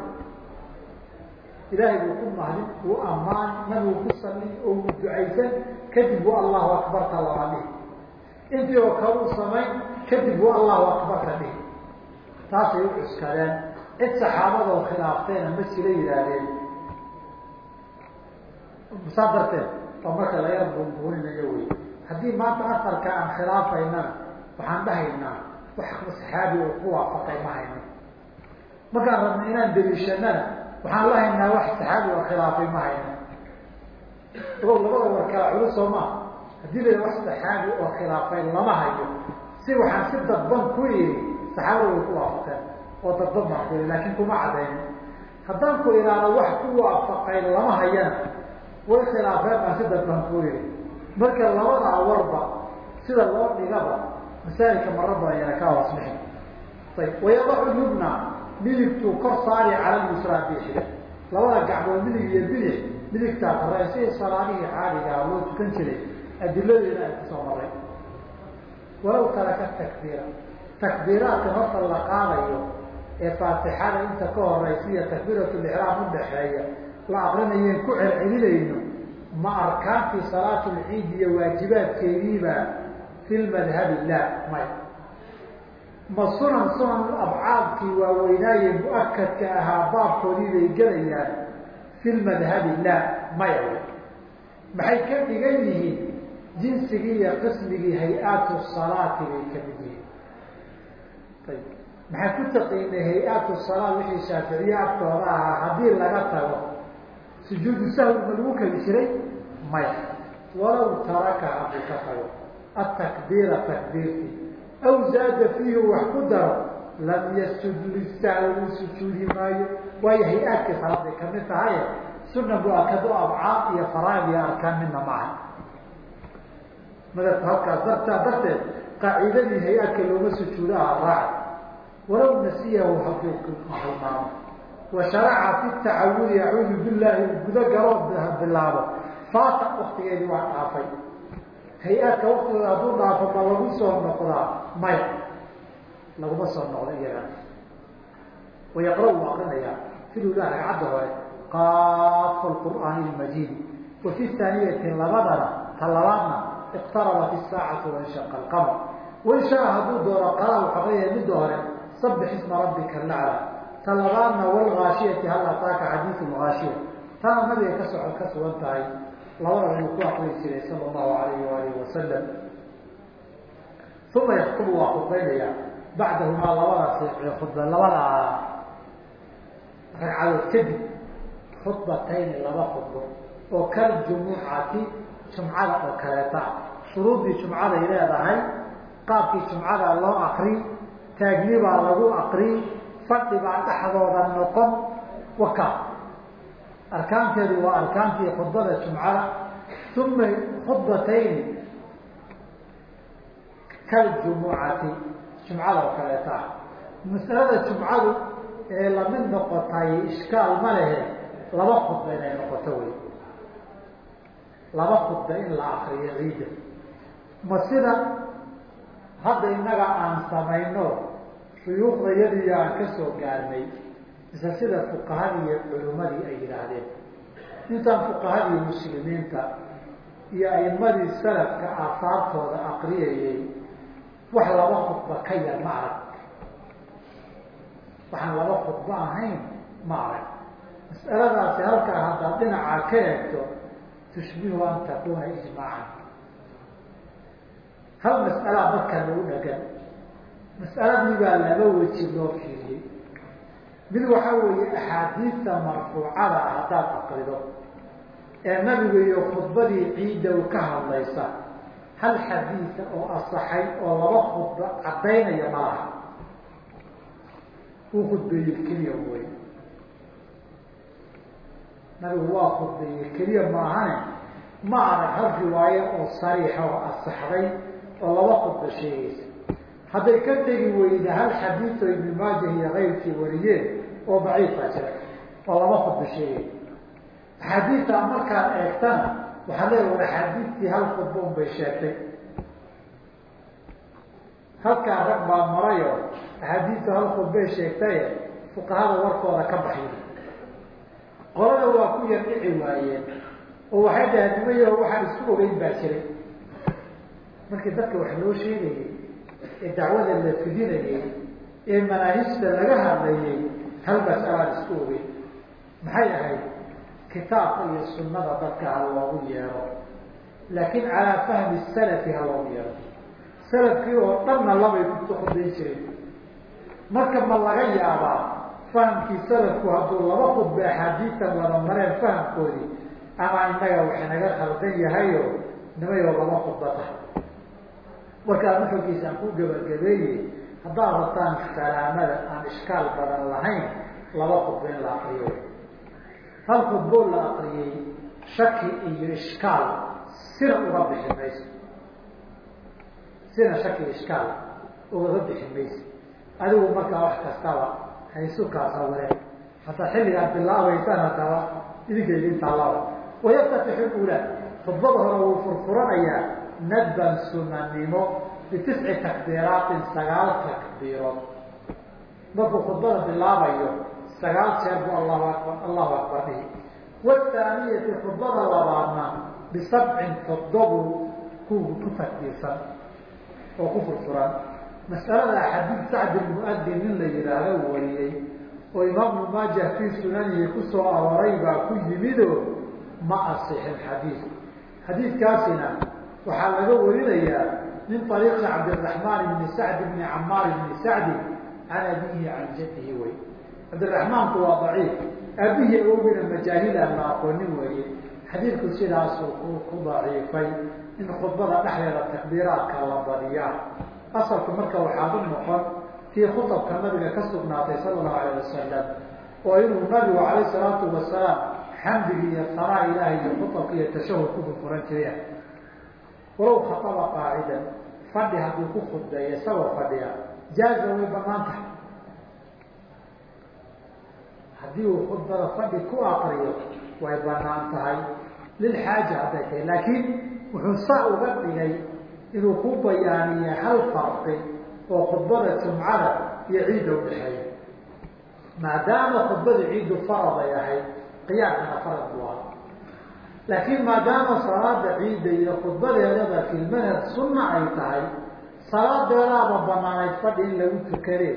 A: ilaahay buu ku mahdin wuu ammaan nabigu ku sali oo uu ducaysan kadib buu allahu akbarta laba dhihi. Intii oo kale u samayn kadib buu allahu akbarta dhihi. Taasay u cuskadeen cid saxaabadoo khilaafteena ma jira yidhaahdeen. Saa darteed oo marka laga buunbuuninayo wey haddii maanta afarka aan khilaafaynana waxaan dhahaynaa wax saxaabi oo ku waafaqay ma hayno markaan rabna inaan deliishanana waxaan la haynaa wax saxaabi oo khilaafay ma hayno o labada war kala culus soo maa haddii la wax saxaabi oo khilaafay lama hayo. Si waxaan si dadban ku yidhi saxaabada way ku waafaqeen. Oo dadban baan ku yidhi laakiin kuma cadayno haddaan ku ihaahdo wax ku waafaqay lama hayana way khilaafeen baan si dadban ku yidhi. Marka labadaa warba sida loo dhigaba masaa'ilka mara badan yana ka hoosmixi ayb wayadacu yubna midigtuu kor saari cala lyusraa labada gacmood midig iyo bidix midigtaa kore sidii salaadihii caadigaa loo tukan jiray adiladeeda ay ku soo maray walaw taraka takbiira. Takbiiraadka marka la qaadayo ee faatixada inta ka horeysa iyo takbiiratulixraam udhaxeeya la aqrinayeen ku celcelinayno ma arkaantii salaatulciid iyo waajibaadkeediiba fi lmadhabi la may ma sunan sunan abcaadkii waaweynaaye mu'akadka ahaa baabkoodii bay gelayaan fi lmadhabi la maya maxay ka dhigan yihiin? Jinsigii iyo qismigii hay'aatu salaati bay ka mid yihiin. Ayb maxay ku taqiinay hay'aatu salaa wixii shaaficiye agtooda ahaa? Haddii laga tago sujuudu sahwi ma lagu keli jiray? Maya. Walaw taraka hadduu ka tago. Atakbiira takbiirti aw zaada fiihi wax ku daro lam yasjud lisahwi uu sujuudi maayo waayo hay'aadkii salaaday ka mid tahaye suna bu-akado abcaad iyo faraag iyo arkaan midna maaha madabka halkaas dartaa darteed qaacidadii hay'adka looma sujuudo aha raaca walaw nasiyahu hadduu halmaamo wa sharaca fi tacawudi acuudu billahi gudo galoo bilaabo faata waktigeedii waa dhaafay hay'aadka waktigooda hadduu dhaafo ma lagu soo noqdaa maya laguma soo noqdo iyaga wayaqra u akrinayaa filula ragcadda hore qaaf qur'aani lmajiid wa fi taaniyati labadana ta labaadna iqtarabat isaacatu wanshaqa alqamar wanshaa hadduu doono qara u aqrinaya midda hore sabix isma rabbika lacla ta labaadna walgaashiyati hal ataaka xadiidu lgaashiya taana nabiga ka soco ka sugan tahay. Labadaba inuu ku akri jiray sala allahu alayhi waalihi wasalam uma yaktubu waa khudbaynaya. Bacdahumaa labadaas khudba labadaa ragcadood kadib khudbatayni laba khudbo oo kal jumucati jumcada oo kaleeta. Ah shuruuddii jumcaday leedahay qaabkii jumcada loo akri taagni baa lagu akri fadhi baa dhexdooda noqon. Waka. Arkaanteedu waa arkaantii khudbada jumcada. Uma khudbatayni kaljumucati jumcada oo kaleeta. Ah masalada jumcadu ee la mid noqotay ishkaal ma lehe laba khudba inay noqoto wey. Laba khudba in la akriyo ciidda. Ma sida hadda innaga aan samayno shuyuukhda yadiyo aan ka soo gaarnay mise sida fuqahadii iyo culimmadii ay yidhaahdeen. Intaan fuqahadii muslimiinta iyo aimadii salafka aafaartooda aqriyayay wax laba khudba ka yar ma arag waxaan laba khudbo ahayn ma arag mas'aladaasi halkaa haddaad dhinacaa ka eegto tushbihu an takuna ijmaacan. Hal mas'alaa markaa lagu dhagan. Mas'aladii baa laba weji loo fiiriyey mid waxaa weeye axaadiista marfuucada ah haddaad aqrido. Ee nabiga iyo khudbadii ciidda u ka hadlaysa hal xadiisa oo asaxay oo laba khudba caddaynaya ma laha. Uu khudbeeye keliya wey nabigu waa khudbeeye keliya maahane ma arag hal riwaayo oo sariixa oo asaxday oo laba khudba sheegaysa. Hadday ka tegi weyda hal xadiiso ibni maajah iyo kayrkii wariyeen oo daciifa jira oo laba khudba sheegay. Axaadiistaa markaad eegtana waxaa leeya war axaadiistii hal khudba un bay sheegtay. Halkaa rag baa marayo axaadiista hal khudbay sheegtaye fuqahada warkooda ka baxyo qolada waa ku yar dhici waayeen oo waxay dhahay nimayaho waxaan isku ogeyn baa jiray. Markii dadka wax loo sheegayay ee dacwada la fidinayay ee manaahijta laga hadlayay hal mas'alaan isku ogeyn. Maxay ahayd kitaabka iyo sunnada dadka ha loogu yeero. Laakiin calaa fahmi salafi ha loogu yeelo salafkii oo dhanna labay ku khudbayn jireen marka ma laga yaabaa fahamkii salafku hadduu laba khudba axaadiistan wada mareen fahamkoodii ama innaga wax naga khaldan yahayo nimayoo laba khudba tahay. Markaa nuxurkiisa aan ku gabagabeeye haddaad rabtaan salaamada aan ishkaal badan lahayn laba khudba in la akriyo hal khudboo la akriyey shaki iyo ishkaal sina uga bixi mayso. Sina shaki ishkaal ugaga bixi mayso. Adigu markaa wax kastaba haysu kaasawireen hataa xilligaad bilaabaysaan hadaba idinka idintaa laba wayaftatixu ula khudbada hore wuu furfuranayaa nadban sunanimo bitisci takbiiraatin sagaal takbiirood markuu khudbada bilaabayo sagaal jeer bu allahu akbar allahu akbar dhihi wataaniyati khudbada labaadna bisabcin toddobu ku ku takbiirsan oo ku furfuran. Mas'alada xadiid sacd muadin nin la yidhaahdo wariyey oo imaam ibnu maajah fii sunanihi ku soo arooray baa ku yimido ma asixin xadiidku xadiidkaasina waxaa laga warinayaa min ariiqi cabdiraxmaan ibni sacd ibni camaar ibni sacdi can abihi can jadihi wey cabdiraxmaanku waa daciif aabihii awogina majaahil aan la aqoonin weeye xadiidku sidaasuu ku daciifay in khudbada dhexdeeda takbiiraadka la badiyaa asalku marka waxaad u noqon tii khutabka nabiga ka sugnaatay sala allahu alayh wasalam oo inuu nabigu calayh salaatu wasalaam xamdigi iyo sanaa ilaahay iyo khutabka iyo tashahud ku furfuran jireen walow khataba qaacidan fadhi hadduu ku khudbeeyo isagoo fadhiya jaaza way bannaan tahay haddii uu khudbada fadhi ku akriyo way bannaan tahay. Lilxaaja hadday tahay. Laakiin wuxuu saa uga dhigay inuu ku bayaaniye hal farqi oo khudbada jumcada iyo ciidda udhexeeya maadaama khudbada ciiddu farad ay ahayd qiyaamkana farad buu ahaa. Laakiin maadaama salaada ciidda iyo khudbadeedaba filmanhaj sunna ay tahay salaadeedaaba banaanayd fadhi in lagu tukade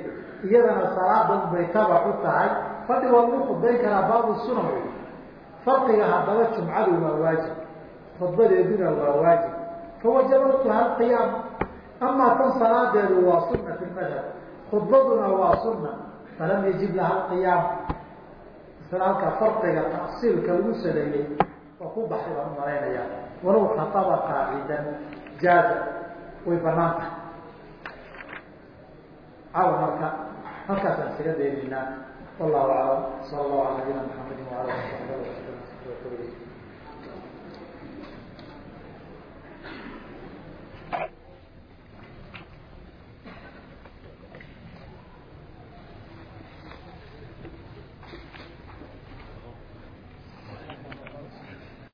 A: iyadana salaada unbay tabac u tahay fadhi waa lagu khudbayn karaa baabu sunan. Farqiga haddaba jumcadu waa waajib khudbadeeduna waa waajib. Fawajabatuha alqiyaam amaa tan salaadeedu waa sunna fi lmadhab khudbaduna waa sunna. Falam yajib laha alqiyaam isla farqiga tafsiilka lagu saleeyey waa ku baxay baan u walow khataba qaacidan jaaza way bannaan tahay cawa marka halkaasaan isaga daynaynaa wallahu aclam sala allahu ala nabiyina maxamedi waala ali saxbi wasalam